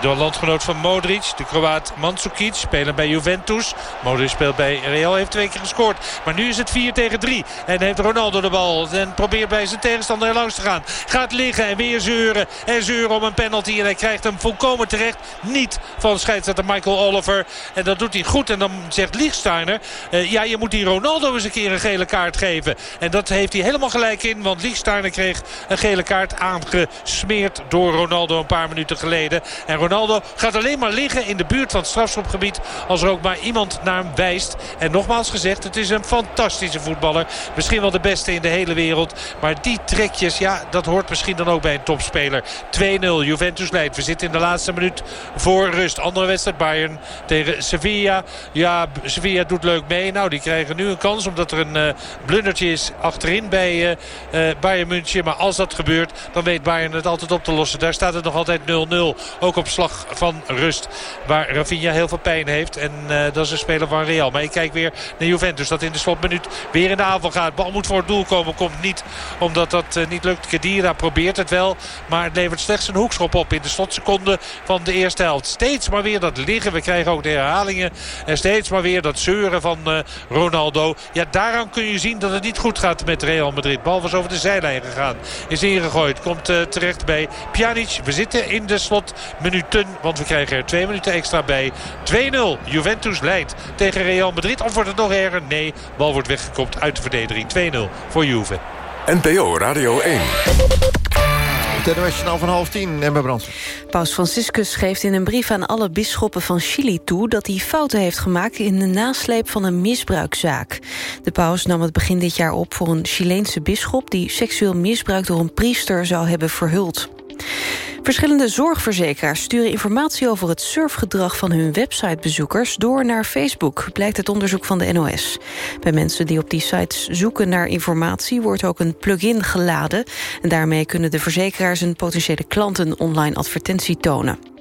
de landgenoot van Modric, de Kroaat Mandzukic, spelen bij Juventus. Modric speelt bij Real, heeft twee keer gescoord. Maar nu is het 4 tegen 3. En heeft Ronaldo de bal en probeert bij zijn tegenstander er langs te gaan. Gaat liggen en weer zeuren. En zeuren om een penalty. En hij krijgt hem volkomen terecht niet van scheidsrechter Michael Oliver. En dat doet hij goed. En dan zegt Lichtsteiner, eh, ja je moet die Ronaldo eens een keer een gele kaart geven. En dat heeft hij helemaal gelijk in. Want Lichtsteiner kreeg een gele kaart aangesmeerd door Ronaldo een paar minuten geleden. En Ronaldo gaat alleen maar liggen in de buurt van het strafschopgebied... als er ook maar iemand naar hem wijst. En nogmaals gezegd, het is een fantastische voetballer. Misschien wel de beste in de hele wereld. Maar die trekjes, ja, dat hoort misschien dan ook bij een topspeler. 2-0, Juventus leidt. We zitten in de laatste minuut voor rust. Andere wedstrijd, Bayern tegen Sevilla. Ja, Sevilla doet leuk mee. Nou, die krijgen nu een kans omdat er een uh, blundertje is achterin bij uh, uh, Bayern München. Maar als dat gebeurt, dan weet Bayern het altijd op te lossen. Daar staat het nog altijd 0-0. Ook op slag van rust. Waar Rafinha heel veel pijn heeft. En dat is een speler van Real. Maar ik kijk weer naar Juventus. Dat in de slotminuut weer in de aanval gaat. Bal moet voor het doel komen. Komt niet omdat dat niet lukt. Kedira probeert het wel. Maar het levert slechts een hoekschop op in de slotseconde van de eerste helft. Steeds maar weer dat liggen. We krijgen ook de herhalingen. En steeds maar weer dat zeuren van uh, Ronaldo. Ja, daaraan kun je zien dat het niet goed gaat met Real Madrid. Bal was over de zijlijn gegaan. Is ingegooid. Komt terecht bij Pjanic. We zitten in de Want we krijgen er twee minuten extra bij. 2-0. Juventus leidt tegen Real Madrid. Of wordt het nog erger? Nee. Bal wordt weggekopt uit de verdediging. 2-0 voor Juve. NPO Radio 1. Het NOS van half tien, Emma Brands. Paus Franciscus geeft in een brief aan alle bisschoppen van Chili toe... dat hij fouten heeft gemaakt in de nasleep van een misbruikzaak. De paus nam het begin dit jaar op voor een Chileense bisschop... die seksueel misbruik door een priester zou hebben verhuld. Verschillende zorgverzekeraars sturen informatie over het surfgedrag van hun websitebezoekers door naar Facebook, blijkt het onderzoek van de NOS. Bij mensen die op die sites zoeken naar informatie wordt ook een plugin geladen en daarmee kunnen de verzekeraars hun potentiële klanten online advertentie tonen.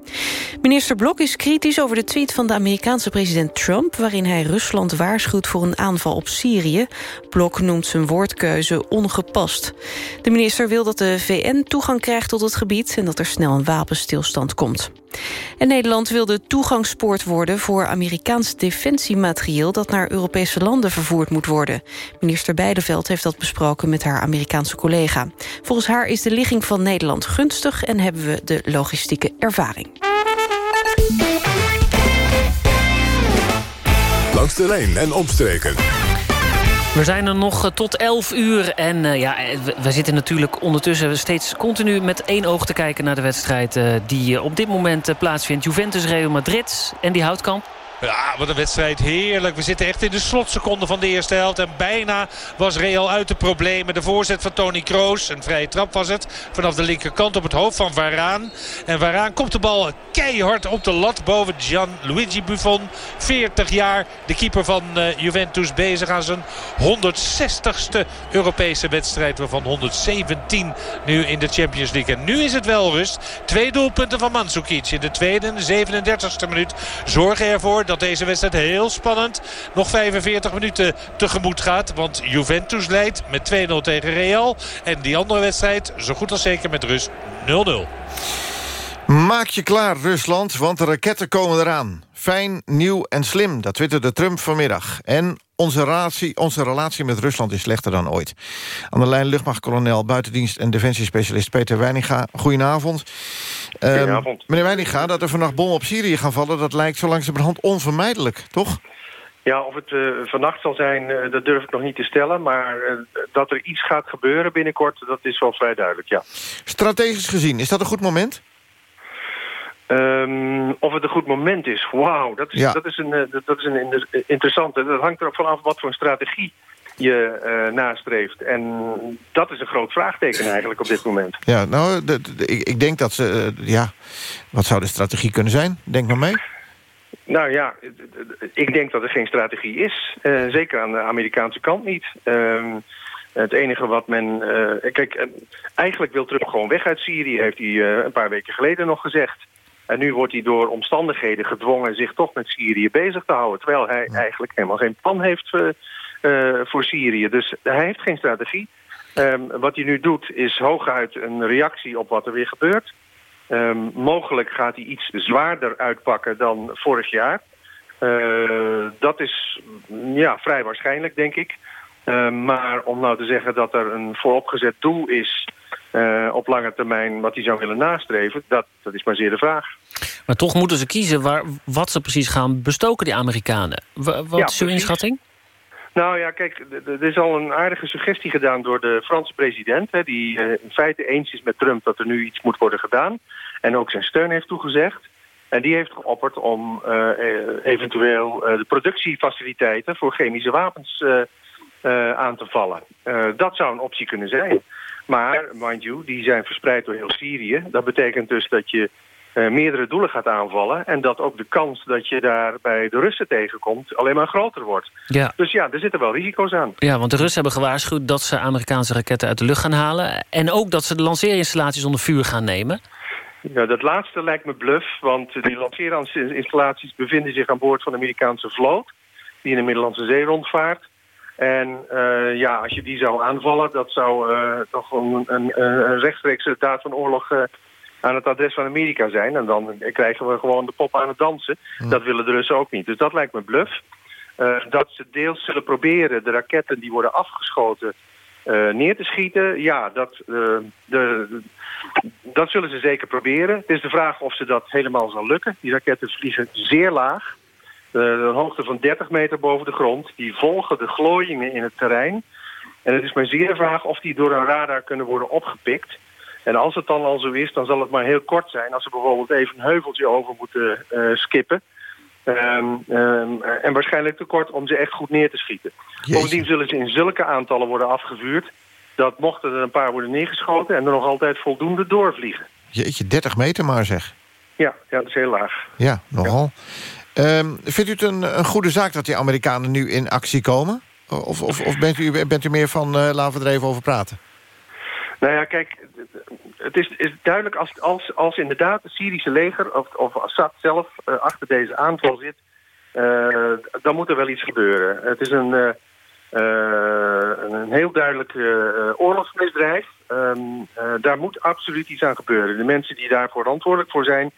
Minister Blok is kritisch over de tweet van de Amerikaanse president Trump... waarin hij Rusland waarschuwt voor een aanval op Syrië. Blok noemt zijn woordkeuze ongepast. De minister wil dat de VN toegang krijgt tot het gebied... en dat er snel een wapenstilstand komt. En Nederland wil de toegangspoort worden voor Amerikaans defensiematerieel dat naar Europese landen vervoerd moet worden. Minister Beideveld heeft dat besproken met haar Amerikaanse collega. Volgens haar is de ligging van Nederland gunstig en hebben we de logistieke ervaring. Langs de lijn en omstreken. We zijn er nog tot 11 uur en uh, ja, we, zitten natuurlijk ondertussen steeds continu met één oog te kijken naar de wedstrijd die op dit moment plaatsvindt. Juventus Real Madrid en die houtkamp. Ja, wat een wedstrijd. Heerlijk. We zitten echt in de slotseconde van de eerste helft. En bijna was Real uit de problemen. De voorzet van Tony Kroos. Een vrije trap was het. Vanaf de linkerkant op het hoofd van Varaan. En Varaan komt de bal keihard op de lat boven Gianluigi Buffon. 40 jaar. De keeper van uh, Juventus bezig aan zijn 160ste Europese wedstrijd. Waarvan 117 nu in de Champions League. En nu is het wel rust. Twee doelpunten van Mandzukic in de tweede en de 37ste minuut. Zorgen ervoor dat deze wedstrijd heel spannend nog 45 minuten tegemoet gaat. Want Juventus leidt met 2-0 tegen Real. En die andere wedstrijd zo goed als zeker met rust 0-0. Maak je klaar, Rusland, want de raketten komen eraan. Fijn, nieuw en slim, dat twitterde Trump vanmiddag. En onze relatie, onze relatie met Rusland is slechter dan ooit. Aan de lijn luchtmachtkolonel, buitendienst en defensiespecialist Peter Weininga. Goedenavond. Goedenavond. Um, meneer Weininga, dat er vannacht bommen op Syrië gaan vallen... dat lijkt zo langzamerhand onvermijdelijk, toch? Ja, of het uh, vannacht zal zijn, uh, dat durf ik nog niet te stellen. Maar uh, dat er iets gaat gebeuren binnenkort, dat is wel vrij duidelijk, ja. Strategisch gezien, is dat een goed moment? Um, of het een goed moment is, wauw, dat is, ja. dat is, een, dat is een interessante. Dat hangt er ook vanaf wat voor een strategie je uh, nastreeft. En dat is een groot vraagteken eigenlijk op dit moment. Ja, nou, de, de, ik, ik, denk dat ze... Uh, ja, wat zou de strategie kunnen zijn? Denk maar mee. Nou ja, ik denk dat er geen strategie is. Uh, zeker aan de Amerikaanse kant niet. Um, het enige wat men... kijk, eigenlijk wil Trump gewoon weg uit Syrië... heeft hij een paar weken geleden nog gezegd. En nu wordt hij door omstandigheden gedwongen zich toch met Syrië bezig te houden. Terwijl hij eigenlijk helemaal geen plan heeft voor Syrië. Dus hij heeft geen strategie. Um, wat hij nu doet is hooguit een reactie op wat er weer gebeurt. Um, mogelijk gaat hij iets zwaarder uitpakken dan vorig jaar. Uh, dat is ja, vrij waarschijnlijk, denk ik. Uh, maar om nou te zeggen dat er een vooropgezet doel is... Uh, op lange termijn wat hij zou willen nastreven, dat, dat is maar zeer de vraag. Maar toch moeten ze kiezen waar, wat ze precies gaan bestoken, die Amerikanen. W wat ja, is uw inschatting? Nou ja, kijk, er is al een aardige suggestie gedaan door de Franse president... die uh, in feite eens is met Trump dat er nu iets moet worden gedaan... en ook zijn steun heeft toegezegd. En die heeft geopperd om uh, eventueel uh, de productiefaciliteiten voor chemische wapens aan te vallen. dat zou een optie kunnen zijn. Maar, mind you, die zijn verspreid door heel Syrië. Dat betekent dus dat je uh, meerdere doelen gaat aanvallen... en dat ook de kans dat je daar bij de Russen tegenkomt alleen maar groter wordt. Ja. Dus ja, er zitten wel risico's aan. Ja, want de Russen hebben gewaarschuwd dat ze Amerikaanse raketten uit de lucht gaan halen... en ook dat ze de lanceerinstallaties onder vuur gaan nemen. Ja, dat laatste lijkt me bluff, want die lanceerinstallaties bevinden zich aan boord van de Amerikaanse vloot... die in de Middellandse Zee rondvaart. En uh, ja, als je die zou aanvallen, dat zou uh, toch een, een, een rechtstreekse daad van oorlog aan het adres van Amerika zijn. En dan krijgen we gewoon de pop aan het dansen. Dat willen de Russen ook niet. Dus dat lijkt me bluff. dat ze deels zullen proberen de raketten die worden afgeschoten neer te schieten. Ja, dat, de, dat zullen ze zeker proberen. Het is de vraag of ze dat helemaal zal lukken. Die raketten vliegen zeer laag. Een hoogte van 30 meter boven de grond. Die volgen de glooiingen in het terrein. En het is maar zeer de vraag of die door een radar kunnen worden opgepikt. En als het dan al zo is, dan zal het maar heel kort zijn. Als ze bijvoorbeeld even een heuveltje over moeten uh, skippen. Um, um, en waarschijnlijk te kort om ze echt goed neer te schieten. Jeetje. Bovendien zullen ze in zulke aantallen worden afgevuurd... dat mochten er een paar worden neergeschoten... en er nog altijd voldoende doorvliegen. Jeetje, 30 meter maar zeg. Ja, ja dat is heel laag. Ja, nogal. Ja. Um, vindt u het een, een, goede zaak dat die Amerikanen nu in actie komen? Of, of, of bent, u, bent u meer van uh, laten we er even over praten? Nou ja, kijk, het is, is duidelijk als, als, als inderdaad het Syrische leger of, of Assad zelf uh, achter deze aanval zit, uh, dan moet er wel iets gebeuren. Het is een, uh, een heel duidelijk oorlogsmisdrijf. Um, daar moet absoluut iets aan gebeuren. De mensen die daar verantwoordelijk voor zijn,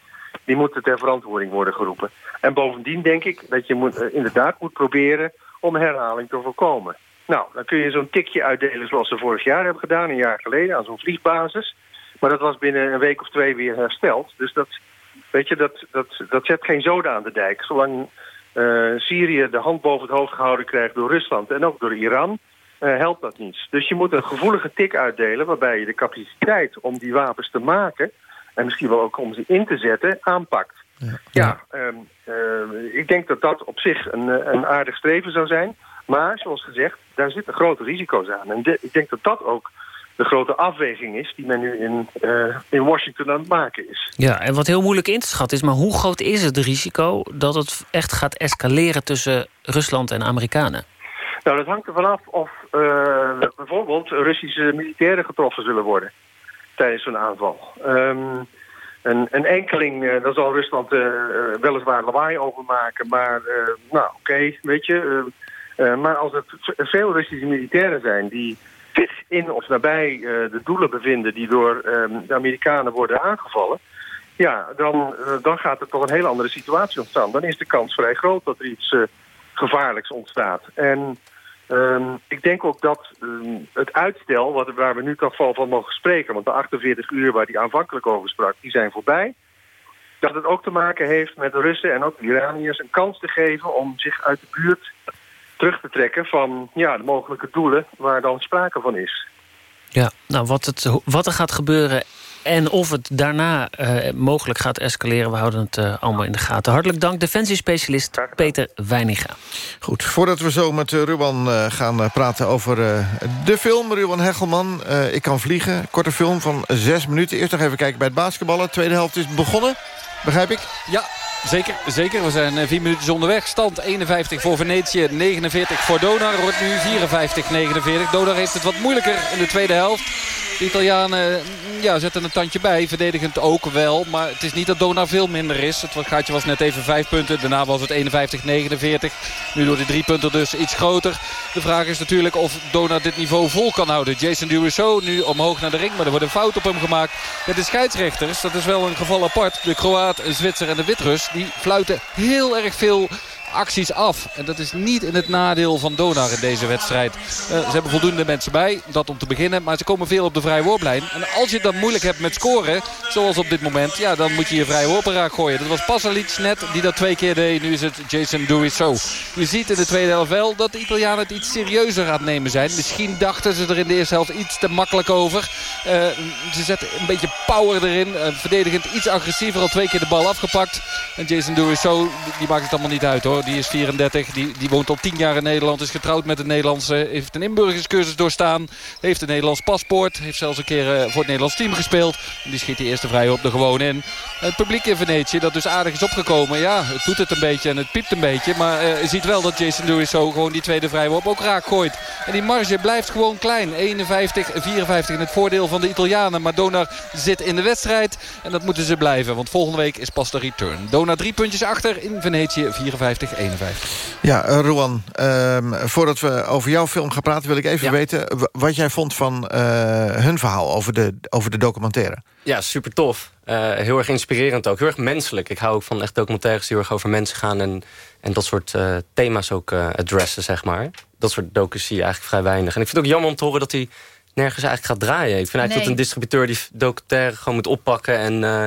die moeten ter verantwoording worden geroepen. En bovendien denk ik dat je moet, inderdaad moet proberen om herhaling te voorkomen. Nou, dan kun je zo'n tikje uitdelen zoals ze vorig jaar hebben gedaan, een jaar geleden, aan zo'n vliegbasis. Maar dat was binnen een week of twee weer hersteld. Dus dat, weet je, dat, dat, dat zet geen zoden aan de dijk. Zolang uh, Syrië de hand boven het hoofd gehouden krijgt door Rusland en ook door Iran, uh, helpt dat niets. Dus je moet een gevoelige tik uitdelen waarbij je de capaciteit om die wapens te maken, en misschien wel ook om ze in te zetten, aanpakt. Ja, ja um, uh, ik denk dat dat op zich een, een aardig streven zou zijn. Maar, zoals gezegd, daar zitten grote risico's aan. En de, ik denk dat dat ook de grote afweging is die men nu in, uh, in Washington aan het maken is. Ja, en wat heel moeilijk in te schatten is... maar hoe groot is het risico dat het echt gaat escaleren... tussen Rusland en Amerikanen? Nou, dat hangt er vanaf of uh, bijvoorbeeld Russische militairen getroffen zullen worden... tijdens zo'n aanval. Um, een, een, enkeling, uh, daar zal Rusland weliswaar lawaai over maken... maar nou, oké, okay, weet je... maar als het veel Russische militairen zijn die zich in of nabij uh, de doelen bevinden die door um, de Amerikanen worden aangevallen, ja, dan, uh, dan gaat er toch een hele andere situatie ontstaan. Dan is de kans vrij groot dat er iets gevaarlijks ontstaat. En um, ik denk ook dat um, het uitstel, wat, waar we nu toch wel van mogen spreken, want de 48 uur waar die aanvankelijk over sprak, die zijn voorbij. Dat het ook te maken heeft met de Russen en ook de Iraniërs een kans te geven om zich uit de buurt terug te trekken van ja, de mogelijke doelen waar dan sprake van is. Ja, nou wat, het, wat er gaat gebeuren en of het daarna uh, mogelijk gaat escaleren... we houden het uh, allemaal in de gaten. Hartelijk dank, defensiespecialist Peter Weininga. Goed, voordat we zo met uh, Ruban gaan praten over de film... Ruban Hegelman, Ik kan vliegen, korte film van zes minuten. Eerst nog even kijken bij het basketballen. tweede helft is begonnen, begrijp ik? Ja, Zeker, zeker. We zijn vier minuutjes onderweg. Stand 51 voor Venetië, 49 voor Donar. Wordt nu 54-49. Donar heeft het wat moeilijker in de tweede helft. De Italianen ja, zetten een tandje bij. Verdedigend ook wel. Maar het is niet dat Donar veel minder is. Het gaatje was net even vijf punten. Daarna was het 51-49. Nu door die drie punten dus iets groter. De vraag is natuurlijk of Donar dit niveau vol kan houden. Jason Durisso nu omhoog naar de ring. Maar er wordt een fout op hem gemaakt. Met de scheidsrechters. Dat is wel een geval apart. De Kroaat, Zwitser en de Witrus. Die fluiten heel erg veel acties af. En dat is niet in het nadeel van Donar in deze wedstrijd. Uh, ze hebben voldoende mensen bij, dat om te beginnen. Maar ze komen veel op de vrije worplijn. En als je dan moeilijk hebt met scoren, zoals op dit moment... ja, dan moet je je vrije worpen raak gooien. Dat was Pasalic net die dat twee keer deed. Nu is het Jason Durisso. Je ziet in de tweede helft wel dat de Italianen het iets serieuzer gaat nemen zijn. Misschien dachten ze er in de eerste helft iets te makkelijk over. Uh, ze zetten een beetje power erin. Uh, verdedigend iets agressiever. Al twee keer de bal afgepakt. En Jason Durisso, die maakt het allemaal niet uit hoor. Die is 34. Die, die woont al 10 jaar in Nederland. Is getrouwd met een Nederlandse. Heeft een inburgerscursus doorstaan. Heeft een Nederlands paspoort. Heeft zelfs een keer uh, voor het Nederlands team gespeeld. En die schiet die eerste vrij op er gewoon in. Het publiek in Venetië, dat dus aardig is opgekomen. Ja, het doet het een beetje en het piept een beetje. Maar uh, je ziet wel dat Jason Durisso gewoon die tweede vrijworp ook raak gooit. En die marge blijft gewoon klein. 51, 54 in het voordeel van de Italianen. Maar Donar zit in de wedstrijd. En dat moeten ze blijven. Want volgende week is pas de return. Donar drie puntjes achter in Venetië. 54, 51. Ja, uh, Rowan. Uh, voordat we over jouw film gaan praten... wil ik even Ja. weten wat jij vond van eh, hun verhaal over de, over de documentaire. Ja, super tof. Eh, heel erg inspirerend ook. Heel erg menselijk. Ik hou ook van echt documentaires die heel erg over mensen gaan... en, en dat soort eh, thema's ook eh, adressen, zeg maar. Dat soort docus zie je eigenlijk vrij weinig. En ik vind het ook jammer om te horen dat hij nergens eigenlijk gaat draaien. Ik vind eigenlijk Nee. dat een distributeur die documentaire gewoon moet oppakken... en eh,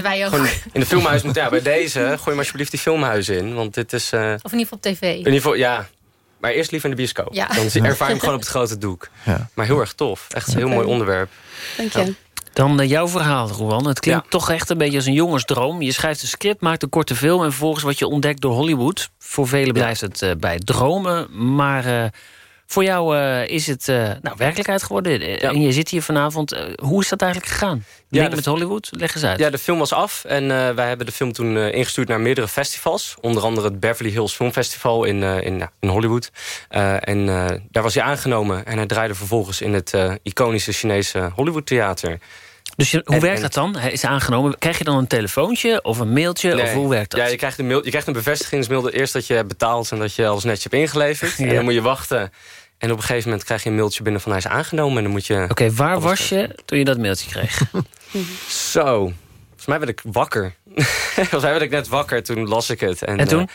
wij ook. gewoon in de filmhuis moet... Ja, bij deze, gooi maar alsjeblieft die filmhuizen in. Want dit is... eh, Of in ieder geval op tv. in ieder geval, ja. Maar eerst liever in de bioscoop. Ja. Dan zie- ervaar je hem gewoon op het grote doek. Ja. Maar heel erg tof. Echt een heel mooi onderwerp. Dank je. Dan eh, jouw verhaal, Rowan. Het klinkt Ja. toch echt een beetje als een jongensdroom. Je schrijft een script, maakt een korte film... en vervolgens wat je ontdekt door Hollywood. Voor velen blijft het eh, bij dromen. Maar eh, voor jou eh, is het eh, nou, werkelijkheid geworden. Eh, Ja. En je zit hier vanavond. Hoe is dat eigenlijk gegaan? Ja, Link met Hollywood? Leg eens uit. Ja, de film was af en wij hebben de film toen ingestuurd naar meerdere festivals. Onder andere het Beverly Hills Film Festival in, in, ja, in Hollywood. En daar was hij aangenomen en hij draaide vervolgens in het iconische Chinese Hollywood Theater. Dus je, hoe En- werkt en dat dan? Hij is aangenomen. Krijg je dan een telefoontje of een mailtje? Of hoe werkt dat? Ja, je krijgt een, mail, je krijgt een bevestigingsmail eerst dat je hebt betaald en dat je alles netjes hebt inggeleverd. Ja. En dan moet je wachten. En op een gegeven moment krijg je een mailtje binnen van hij is aangenomen. En dan moet je... Oké, waar was je toen je dat mailtje kreeg? Zo. Volgens mij werd ik wakker. Volgens mij werd ik net wakker, toen las ik het. En toen? eh,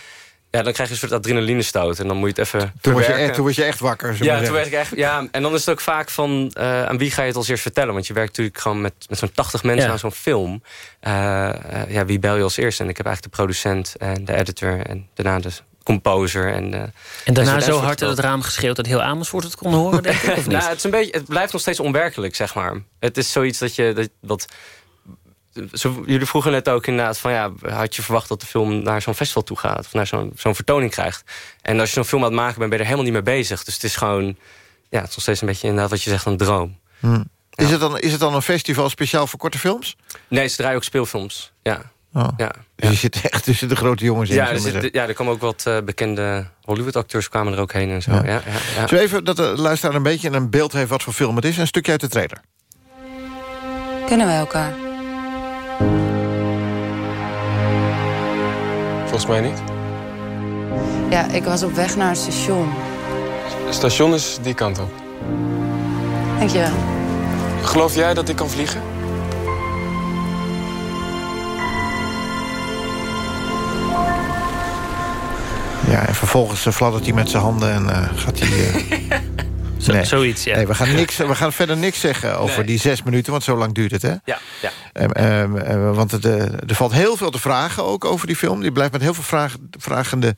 ja, dan krijg je een soort adrenalinestoot. En dan moet je het even Toen was je echt, toen was je echt wakker. Ja, zeggen. toen werd ik echt, ja, en dan is het ook vaak van... eh, aan wie ga je het als eerst vertellen? Want je werkt natuurlijk gewoon met, met zo'n 80 mensen Ja. aan zo'n film. Eh, ja, wie bel je als eerste? En ik heb eigenlijk de producent en de editor... en daarna de composer. En, eh, En daarna en zo hard uit het raam geschreeuwd... dat heel Amersfoort het kon horen, denk ik, of niet? nou, het, is een beetje, het blijft nog steeds onwerkelijk, zeg maar. Het is zoiets dat je... Dat, wat, zo, jullie vroegen net ook inderdaad van... ja, had je verwacht dat de film naar zo'n festival toe gaat? Of naar zo'n zo'n vertoning krijgt? En als je zo'n film aan het maken bent, ben je er helemaal niet mee bezig. Dus het is gewoon... Ja, het is nog steeds een beetje inderdaad wat je zegt, een droom. Hm. Is, het dan, is het dan een festival speciaal voor korte films? Nee, ze draaien ook speelfilms. Ja. Oh. Ja. Dus je zit echt tussen de grote jongens in. Ja, er zit, ja, er kwamen ook wat eh, bekende Hollywood-acteurs kwamen er ook heen en zo. Ja. Ja. Ja, ja, Zo even dat de luisteraar een beetje een beeld heeft wat voor film het is. Een stukje uit de trailer. Kennen wij elkaar? Volgens mij niet. Ja, ik was op weg naar het station. Het station is die kant op. Dankjewel. Geloof jij dat ik kan vliegen? Ja, en vervolgens eh, fladdert hij met zijn handen en eh, gaat hij... eh, nee. Zoiets, ja. Nee, we gaan, niks, we gaan verder niks zeggen over Nee. die zes minuten, want zo lang duurt het, hè? ja, ja. Ehm, ehm, eh, want het, er valt heel veel te vragen ook over die film. Die blijft met heel veel vragen, vragende,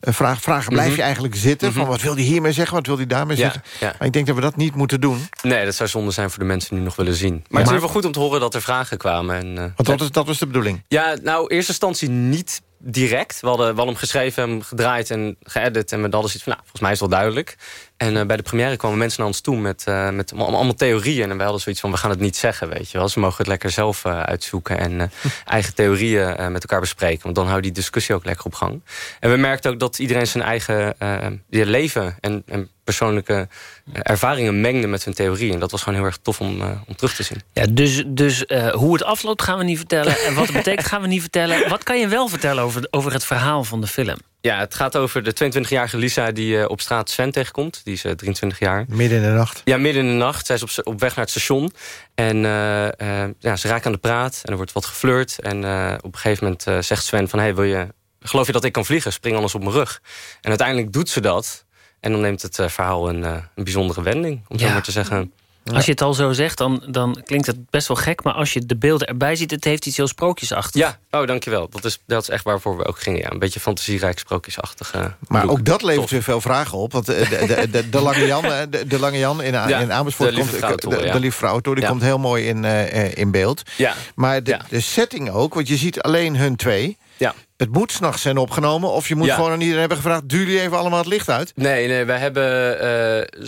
vraag, vragen blijf Mhm. je eigenlijk zitten. Van wat wil hij hiermee zeggen, wat wil hij daarmee Ja, zeggen. ja. Maar ik denk dat we dat niet moeten doen. Nee, dat zou zonde zijn voor de mensen die nog willen zien. Maar het is geval goed om te horen dat er vragen kwamen. En, Want dat, is, dat was de bedoeling. Ja, nou, eerste instantie niet direct. We hadden, we hadden hem geschreven, hem gedraaid en geëdit. En we hadden zoiets van, nou, volgens mij is het wel duidelijk. En eh, bij de première kwamen mensen naar ons toe met, eh, met allemaal, theorieën. En wij hadden zoiets van, we gaan het niet zeggen, weet je wel. Ze mogen het lekker zelf eh, uitzoeken en eigen theorieën met elkaar bespreken. Want dan houdt die discussie ook lekker op gang. En we merkten ook dat iedereen zijn eigen leven en, en persoonlijke eh, ervaringen mengde met hun theorie. En dat was gewoon heel erg tof om, eh, om terug te zien. Ja, dus dus eh, hoe het afloopt gaan we niet vertellen. En wat het betekent gaan we niet vertellen. Wat kan je wel vertellen over, over het verhaal van de film? Ja, het gaat over de 22-jarige Lisa die eh, op straat Sven tegenkomt. Die is eh, 23 jaar. Midden in de nacht. Ja, midden in de nacht. Zij is op, op weg naar het station. En eh, eh, ja, ze raken aan de praat en er wordt wat geflirt. En eh, op een gegeven moment eh, zegt Sven van... Hey, wil je geloof je dat ik kan vliegen? Spring anders op mijn rug. En uiteindelijk doet ze dat. En dan neemt het eh, verhaal een, eh, een bijzondere wending, om zo maar te zeggen. Als je het al zo zegt, dan, dan klinkt het best wel gek... maar als je de beelden erbij ziet, het heeft iets heel sprookjesachtigs. Ja, oh, dankjewel. Dat is, dat is echt waarvoor we ook gingen. Ja. Een beetje fantasierijk, sprookjesachtige Maar look. ook dat levert Tof. weer veel vragen op. Want eh, de, de, de, de Lange Jan, de, de Lange Jan in, Ja, in Amersfoort... de lieve komt, de, ja. de lieve vrouwentour, die Ja. komt heel mooi in, in beeld. Ja. Maar de, de setting ook, want je ziet alleen hun twee. Ja. Het moet s'nachts zijn opgenomen. Of je moet Ja. gewoon aan iedereen hebben gevraagd... duur jullie even allemaal het licht uit? Nee, nee, wij hebben... eh,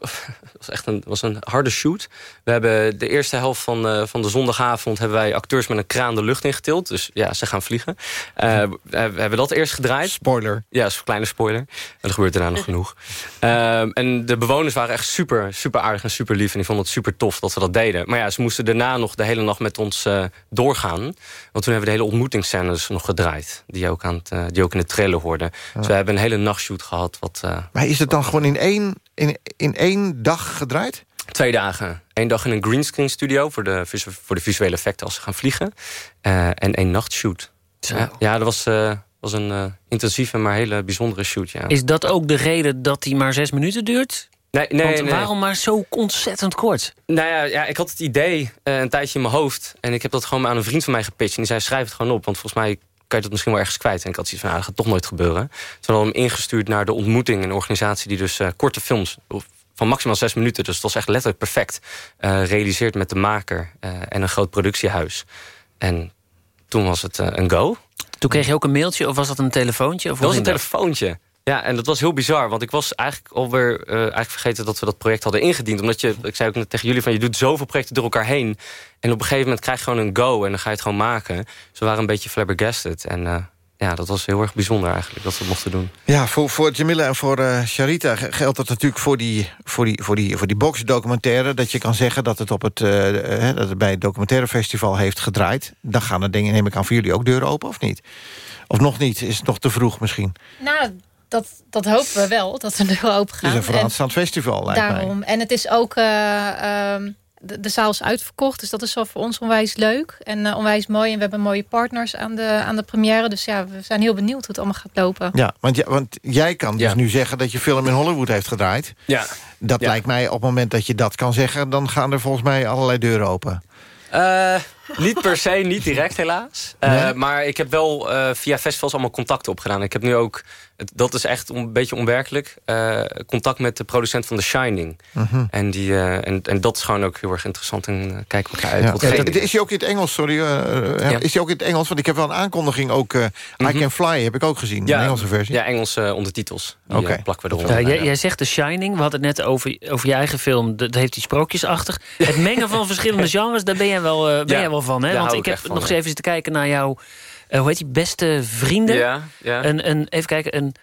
was echt een, was een harde shoot. We hebben de eerste helft van, eh, van de zondagavond... hebben wij acteurs met een kraan de lucht ingetild. Dus ja, ze gaan vliegen. Eh, we hebben dat eerst gedraaid. Spoiler. Ja, is een kleine spoiler. Er gebeurt daarna nog genoeg. Ehm, en de bewoners waren echt super, super aardig en super lief. En die vonden het super tof dat we dat deden. Maar ja, ze moesten daarna nog de hele nacht met ons eh, doorgaan. Want toen hebben we de hele ontmoetingsscènes nog gedraaid. Die ook, aan het, die ook in de trailer hoorden. Dus we hebben een hele nachtshoot gehad. Wat, Maar is het dan gewoon in één, in, in één dag gedraaid? Twee dagen. Eén dag in een greenscreen studio voor de, visu- voor de visuele effecten als ze gaan vliegen. Eh, en één nachtshoot. Ja, ja, dat was, eh, was een eh, intensieve, maar hele bijzondere shoot. Ja. Is dat ook de reden dat die maar zes minuten duurt? Nee, nee, Want nee. waarom maar zo ontzettend kort? Nou ja, ja, ik had het idee eh, een tijdje in mijn hoofd. En ik heb dat gewoon aan een vriend van mij gepitcht. En die zei, schrijf het gewoon op. Want volgens mij kan je dat misschien wel ergens kwijt. En ik had zoiets van, nou, dat gaat toch nooit gebeuren. Toen hadden we hem ingestuurd naar de ontmoeting. Een organisatie die dus eh, korte films... van maximaal zes minuten, dus het was echt letterlijk perfect... eh, realiseert met de maker eh, en een groot productiehuis. En toen was het een go. Toen kreeg je ook een mailtje of was dat een telefoontje? Of Dat was een telefoontje. Ja, en dat was heel bizar. Want ik was eigenlijk alweer uh, eigenlijk vergeten dat we dat project hadden ingediend. Omdat je, ik zei ook net tegen jullie, van je doet zoveel projecten door elkaar heen. En op een gegeven moment krijg je gewoon een go en dan ga je het gewoon maken. Ze waren een beetje flabbergasted. En uh, ja, dat was heel erg bijzonder eigenlijk, dat we het mochten doen. Ja, voor, voor Jamila en voor uh, Sharita geldt dat natuurlijk voor die, voor die, voor die, voor die boxdocumentaire... dat je kan zeggen dat het, op het, uh, dat het bij het documentairefestival heeft gedraaid. Dan gaan er dingen, neem ik aan, voor jullie ook deuren open, of niet? Of nog niet? Is het nog te vroeg misschien? Nou, dat, dat hopen we wel, dat ze deuren open gaan. Het is een vooraanstaand festival, lijkt daarom. mij. En het is ook... Uh, um, de, de, zaal is uitverkocht, dus dat is wel voor ons onwijs leuk. En uh, onwijs mooi. En we hebben mooie partners aan de, aan de première. Dus ja, we zijn heel benieuwd hoe het allemaal gaat lopen. Ja, want, ja, want jij kan dus nu zeggen dat je film in Hollywood heeft gedraaid. Ja. Dat Ja. lijkt mij, op het moment dat je dat kan zeggen... dan gaan er volgens mij allerlei deuren open. Uh, niet per se, niet direct helaas. Uh, Nee? Maar ik heb wel uh, via festivals allemaal contacten opgedaan. Ik heb nu ook, het, dat is echt een beetje onwerkelijk... uh, contact met de producent van The Shining. Mhm. en, die, uh, en, en dat is gewoon ook heel erg interessant. En uh, kijken elkaar uit. Ja. wat Ja, is hij ook in het Engels, sorry? Ja. Is hij ook in het Engels? Want ik heb wel een aankondiging ook... uh, I Can Fly heb ik ook gezien, ja, een Engelse versie. Ja, Engelse ondertitels. Oké. eh, plakken we eronder. Ja, jij, jij zegt The Shining, we hadden het net over, over je eigen film. Dat heeft die sprookjesachtig. Het mengen van verschillende genres, daar ben jij wel, uh, ben Ja, jij wel van. Hè? daar Want ik ik heb van, nog eens even zitten kijken naar jouw... uh, hoe heet die? Beste vrienden? Ja, ja. Een, een, even kijken, een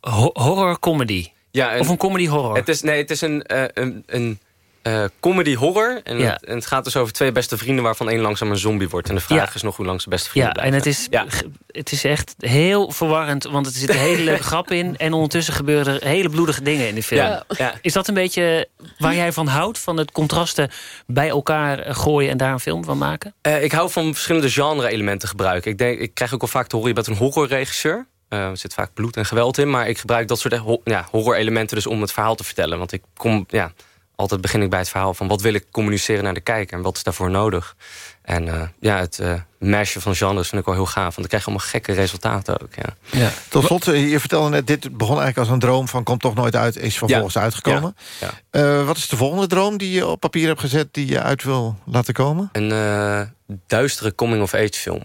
ho horror comedy. Ja, Of een comedy horror. Het is, nee, het is een, eh, een, een eh, comedy horror. En, Ja. het, en het gaat dus over twee beste vrienden... waarvan één langzaam een zombie wordt. En de vraag Ja. is nog hoe lang ze beste vrienden Ja, en het is. Ja. het is echt heel verwarrend, want er zitten hele leuke grappen in... en ondertussen gebeuren er hele bloedige dingen in de film. Ja, ja. Is dat een beetje waar jij van houdt? Van het contrasten bij elkaar gooien en daar een film van maken? Eh, ik hou van verschillende genre-elementen gebruiken. Ik, denk, ik krijg ook al vaak te horen, je bent een horrorregisseur. Eh, er zit vaak bloed en geweld in. Maar ik gebruik dat soort ho ja, horror-elementen dus om het verhaal te vertellen. Want ik kom, ja, altijd begin ik bij het verhaal van... wat wil ik communiceren naar de kijker en wat is daarvoor nodig? En eh, ja, het eh mashen van genres vind ik wel heel gaaf. Want dan krijg je allemaal gekke resultaten ook. Ja. Ja. Tot slot, eh, je vertelde net, dit begon eigenlijk als een droom van... komt toch nooit uit, is vervolgens uitgekomen. Ja. Uh, wat is de volgende droom die je op papier hebt gezet... die je uit wil laten komen? Een uh, duistere coming-of-age film.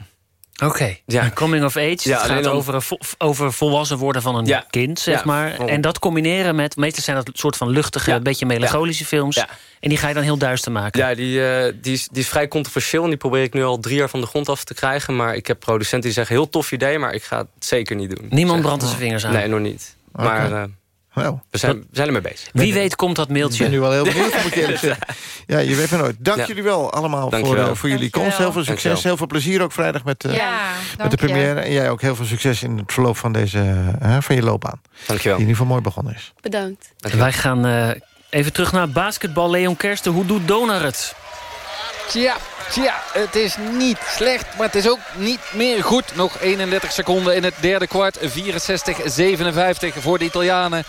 Oké, Ja. een coming of age. Ja, het gaat dan- over, een vo- over volwassen worden van een Ja. kind, zeg Ja, maar. En dat combineren met... meestal zijn dat soort van luchtige, Ja. beetje melancholische films. Ja. En die ga je dan heel duister maken. Ja, die, eh, die, is, die is vrij controversieel. En die probeer ik nu al drie jaar van de grond af te krijgen. Maar ik heb producenten die zeggen, heel tof idee... maar ik ga het zeker niet doen. Niemand brandt zijn vingers aan. Nee, nog niet. Maar eh, Wel. we, zijn, we zijn ermee bezig. Wie weet komt dat Ik ben mailtje. nu wel heel benieuwd, moet ik eerlijk zeggen. Ja, je weet maar nooit. Dank Ja. jullie wel allemaal Dank voor, wel. eh, voor jullie komst. Heel veel succes, heel veel plezier ook vrijdag met, eh, Ja, met de première. En jij ook heel veel succes in het verloop van, deze, eh, van je loopbaan. Die Dankjewel. in ieder geval mooi begonnen is. Bedankt. Wij gaan eh, even terug naar basketbal. Leon Kersten, hoe doet Donar het? Tja, Tja, het is niet slecht, maar het is ook niet meer goed. Nog 31 seconden in het derde kwart. 64-57 voor de Italianen.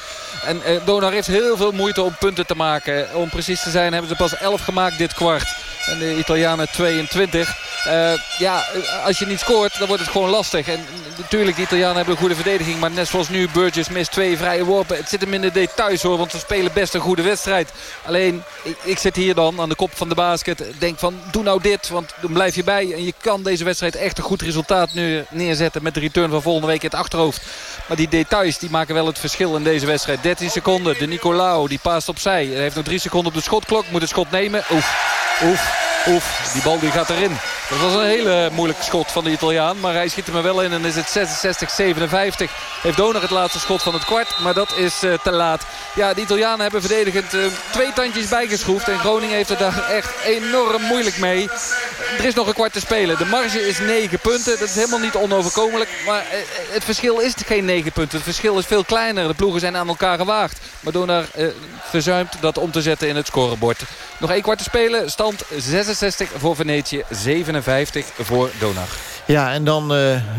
En uh, Donar heeft heel veel moeite om punten te maken. Om precies te zijn hebben ze pas 11 gemaakt dit kwart. En de Italianen 22. Uh, ja, als je niet scoort, dan wordt het gewoon lastig. En natuurlijk, de Italianen hebben een goede verdediging. Maar net zoals nu, Burgess mist twee vrije worpen. Het zit hem in de details hoor, want ze spelen best een goede wedstrijd. Alleen, ik, ik zit hier dan aan de kop van de basket. Denk van, doe nou dit, want dan blijf je bij. En je kan deze wedstrijd echt een goed resultaat nu neerzetten... met de return van volgende week in het achterhoofd. Maar die details die maken wel het verschil in deze wedstrijd. 13 seconden, de Nicolao, die paast opzij. Hij heeft nog 3 seconden op de schotklok, moet het schot nemen. Oef, oef. Oef, die bal die gaat erin. Dat was een hele moeilijke schot van de Italiaan. Maar hij schiet hem er wel in en is het 66-57. Heeft Donor het laatste schot van het kwart. Maar dat is uh, te laat. Ja, de Italianen hebben verdedigend uh, twee tandjes bijgeschroefd. En Groningen heeft het daar echt enorm moeilijk mee. Er is nog een kwart te spelen. De marge is 9 punten. Dat is helemaal niet onoverkomelijk. Maar uh, het verschil is geen 9 punten. Het verschil is veel kleiner. De ploegen zijn aan elkaar gewaagd. Maar Donor verzuimt dat om te zetten in het scorebord. Nog één kwart te spelen. Stand 66 voor Venetië. 57 voor Donar. Ja, en dan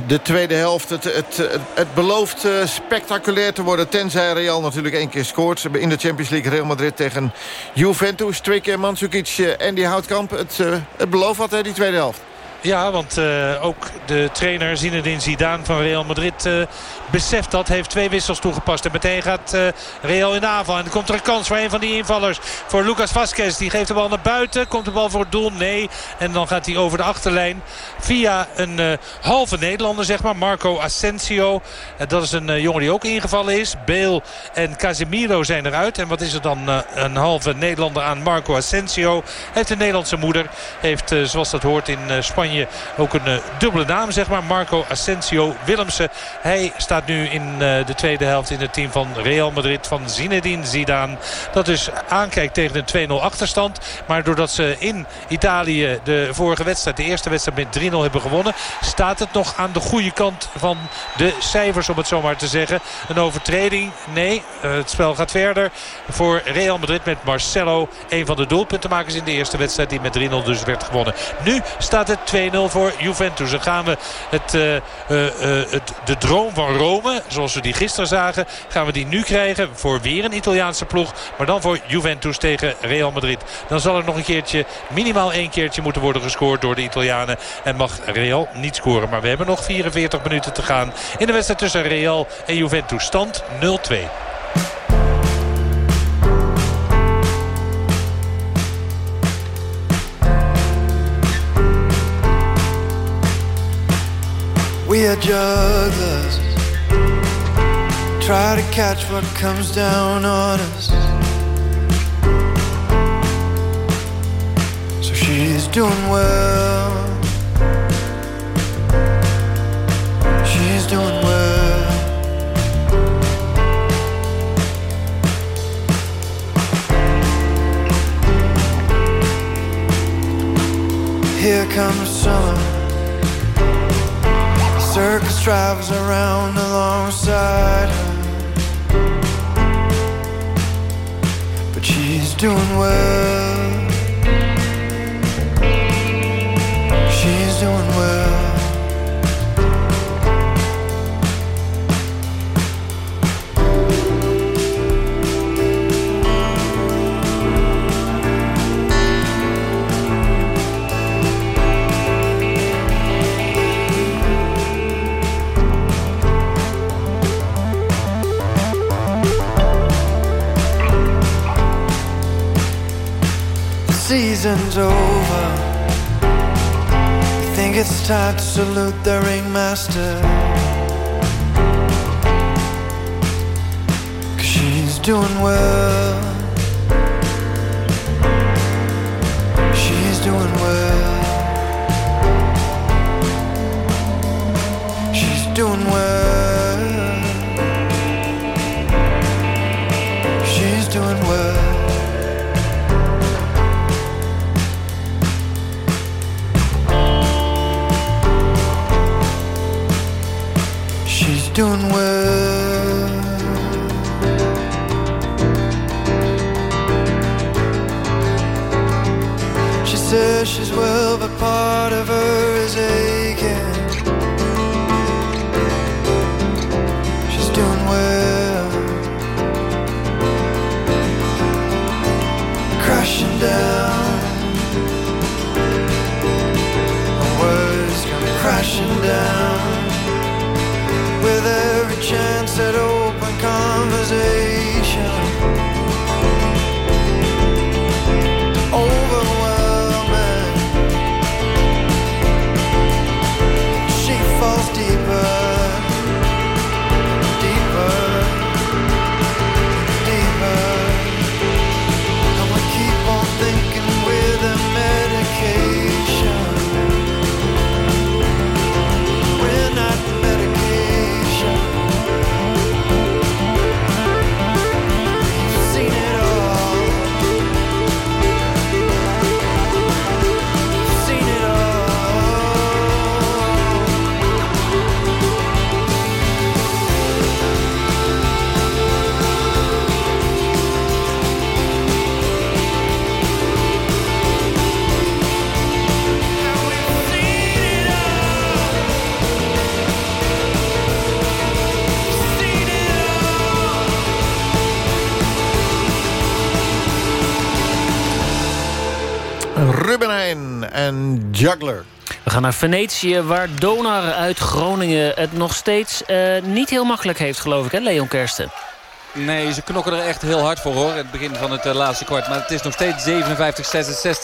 de tweede helft. Het, het, het belooft uh, spectaculair te worden... tenzij Real natuurlijk één keer scoort. In de Champions League Real Madrid tegen Juventus. Twee keer Mandzukic en die Houtkamp. Het, het belooft wat, hè, die tweede helft. Ja, want uh, ook de trainer Zinedine Zidane van Real Madrid uh, beseft dat. Heeft twee wissels toegepast. En meteen gaat uh, Real in de aanval. En dan komt er een kans voor een van die invallers. Voor Lucas Vasquez. Die geeft de bal naar buiten. Komt de bal voor het doel? Nee. En dan gaat hij over de achterlijn. Via een halve Nederlander, zeg maar. Marco Asensio. dat is een jongen die ook ingevallen is. Bale en Casemiro zijn eruit. En wat is er dan een halve Nederlander aan Marco Asensio? Heeft een Nederlandse moeder. Heeft, zoals dat hoort in Spanje ook een uh, dubbele naam, zeg maar. Marco Asensio Willemsen. Hij staat nu in uh, de tweede helft in het team van Real Madrid van Zinedine Zidane. Dat dus aankijkt tegen een 2-0 achterstand. Maar doordat ze in Italië de vorige wedstrijd, de eerste wedstrijd met 3-0 hebben gewonnen... staat het nog aan de goede kant van de cijfers, om het zo maar te zeggen. Een overtreding? Nee, uh, het spel gaat verder voor Real Madrid met Marcelo. Een van de doelpuntenmakers in de eerste wedstrijd die met 3-0 dus werd gewonnen. Nu staat het 2 2-0 voor Juventus. Dan gaan we het, uh, uh, het, de droom van Rome, zoals we die gisteren zagen... gaan we die nu krijgen voor weer een Italiaanse ploeg. Maar dan voor Juventus tegen Real Madrid. Dan zal er nog een keertje, minimaal één keertje moeten worden gescoord door de Italianen. En mag Real niet scoren. Maar we hebben nog 44 minuten te gaan in de wedstrijd tussen Real en Juventus. Stand 0-2. We are jugglers Try to catch what comes down on us. So she's doing well. She's doing well. Here comes summer circus drives around alongside her. But she's doing well. Season's over. I think it's time to salute the ringmaster. Cause she's doing well. She's doing well. She's doing well. Doing well. She says she's well, but part of her is aching. She's doing well, crashing down. Words come crashing down chance at open conversation. Juggler. We gaan naar Venetië, waar Donar uit Groningen het nog steeds eh, niet heel makkelijk heeft, geloof ik, hè, Leon Kersten? Nee, ze knokken er echt heel hard voor hoor. Het begin van het eh, laatste kwart. Maar het is nog steeds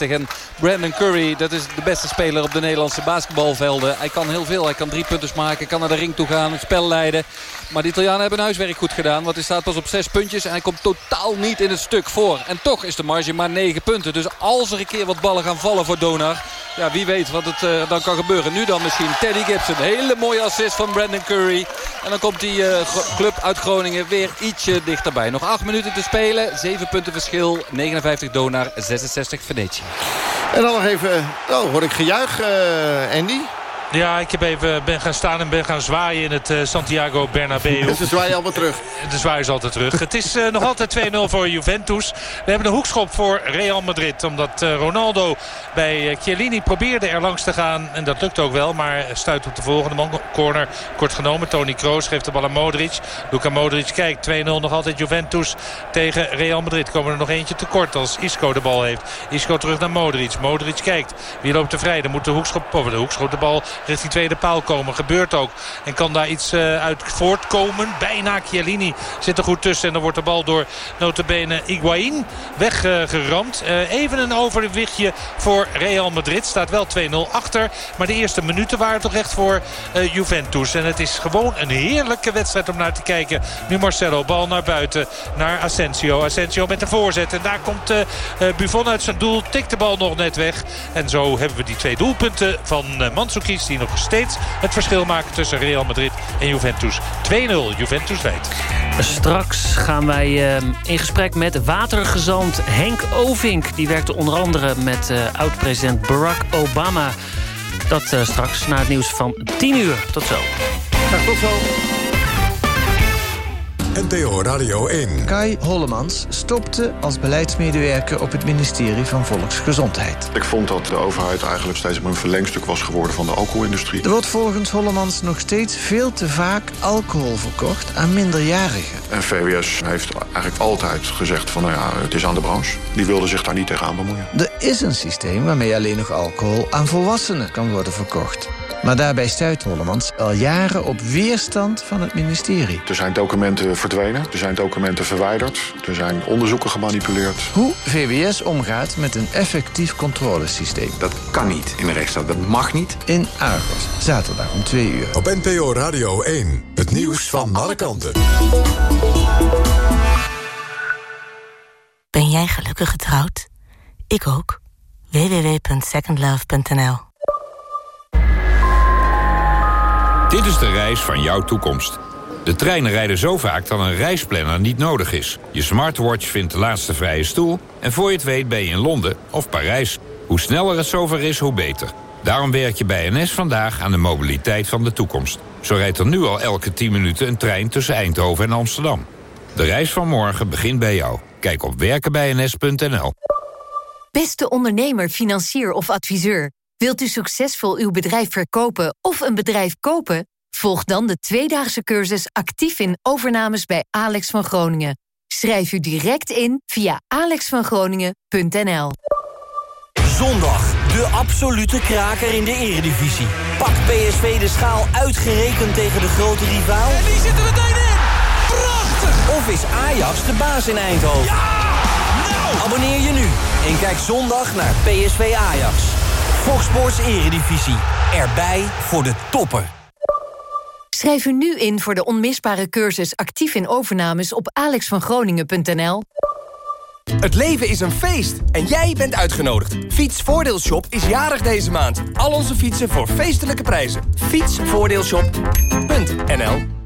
57-66. En Brandon Curry, dat is de beste speler op de Nederlandse basketbalvelden. Hij kan heel veel. Hij kan drie punten maken. Kan naar de ring toe gaan. Het spel leiden. Maar de Italianen hebben hun huiswerk goed gedaan. Want hij staat pas op zes puntjes. En hij komt totaal niet in het stuk voor. En toch is de marge maar negen punten. Dus als er een keer wat ballen gaan vallen voor Donar. Ja, wie weet wat het eh, dan kan gebeuren. Nu dan misschien Teddy Gibson. Hele mooie assist van Brandon Curry. En dan komt die eh, club uit Groningen weer ietsje dichterbij. Nog acht minuten te spelen. Zeven punten verschil. 59 Donar, 66 Venetië. En dan nog even... Oh, hoor ik gejuich, eh, Andy? Ja, ik heb even, ben gaan staan en ben gaan zwaaien in het eh, Santiago Bernabeu. Ze zwaaien allemaal terug. De zwaai is altijd terug. Het is eh, nog altijd 2-0 voor Juventus. We hebben een hoekschop voor Real Madrid. Omdat eh, Ronaldo bij Chiellini probeerde er langs te gaan. En dat lukt ook wel. Maar stuit op de volgende man. Corner kort genomen. Tony Kroos geeft de bal aan Modric. Luka Modric kijkt. 2-0 nog altijd Juventus tegen Real Madrid. Komen er nog eentje tekort als Isco de bal heeft. Isco terug naar Modric. Modric kijkt. Wie loopt er vrij? Dan moet de hoekschop, of de hoekschop de bal richting tweede paal komen. Gebeurt ook. En kan daar iets eh, uit voortkomen. Bijna Chiellini zit er goed tussen. En dan wordt de bal door notabene Higuain weggeramd. Eh, even een overwichtje voor Real Madrid. Staat wel 2-0 achter. Maar de eerste minuten waren toch echt voor eh, Juventus. En het is gewoon een heerlijke wedstrijd om naar te kijken. Nu Marcelo, bal naar buiten. Naar Asensio. Asensio met de voorzet. En daar komt Buffon uit zijn doel. Tikt de bal nog net weg. En zo hebben we die twee doelpunten van uh, Die nog steeds het verschil maken tussen Real Madrid en Juventus. 2-0. Juventus leidt. Straks gaan wij eh, in gesprek met watergezant Henk Ovink. Die werkte onder andere met eh, oud-president Barack Obama. Dat eh, straks na het nieuws van 10 uur. Tot zo. tot zo. NPO Radio 1. Kai Hollemans stopte als beleidsmedewerker op het ministerie van Volksgezondheid. Ik vond dat de overheid eigenlijk steeds maar een verlengstuk was geworden van de alcoholindustrie. Er wordt volgens Hollemans nog steeds veel te vaak alcohol verkocht aan minderjarigen. En VWS heeft eigenlijk altijd gezegd van nou ja, het is aan de branche. Die wilde zich daar niet tegenaan bemoeien. Er is een systeem waarmee alleen nog alcohol aan volwassenen kan worden verkocht. Maar daarbij stuit Hollemans al jaren op weerstand van het ministerie. Er zijn documenten verdwenen, er zijn documenten verwijderd, er zijn onderzoeken gemanipuleerd. Hoe VWS omgaat met een effectief controlesysteem. Dat kan niet in de rechtsstaat, dat mag niet. In Argos, zaterdag om 2 uur. Op NPO Radio 1, het nieuws van alle kanten. Ben jij gelukkig getrouwd? Ik ook. www.secondlove.nl Dit is de reis van jouw toekomst. De treinen rijden zo vaak dat een reisplanner niet nodig is. Je smartwatch vindt de laatste vrije stoel... en voor je het weet ben je in Londen of Parijs. Hoe sneller het zover is, hoe beter. Daarom werk je bij NS vandaag aan de mobiliteit van de toekomst. Zo rijdt er nu al elke 10 minuten een trein tussen Eindhoven en Amsterdam. De reis van morgen begint bij jou. Kijk op werkenbijns.nl. Beste ondernemer, financier of adviseur. Wilt u succesvol uw bedrijf verkopen of een bedrijf kopen? Volg dan de tweedaagse cursus actief in overnames bij Alex van Groningen. Schrijf u direct in via alexvangroningen.nl. Zondag, de absolute kraker in de eredivisie. Pak PSV de schaal uitgerekend tegen de grote rivaal? En die zitten meteen in! Prachtig! Of is Ajax de baas in Eindhoven? Ja! Nou! Abonneer je nu en kijk zondag naar PSV Ajax. Fox Sports Eredivisie. Erbij voor de toppen. Schrijf u nu in voor de onmisbare cursus actief in overnames op alexvangroningen.nl. Het leven is een feest en jij bent uitgenodigd. Fietsvoordeelshop is jarig deze maand. Al onze fietsen voor feestelijke prijzen. Fietsvoordeelshop.nl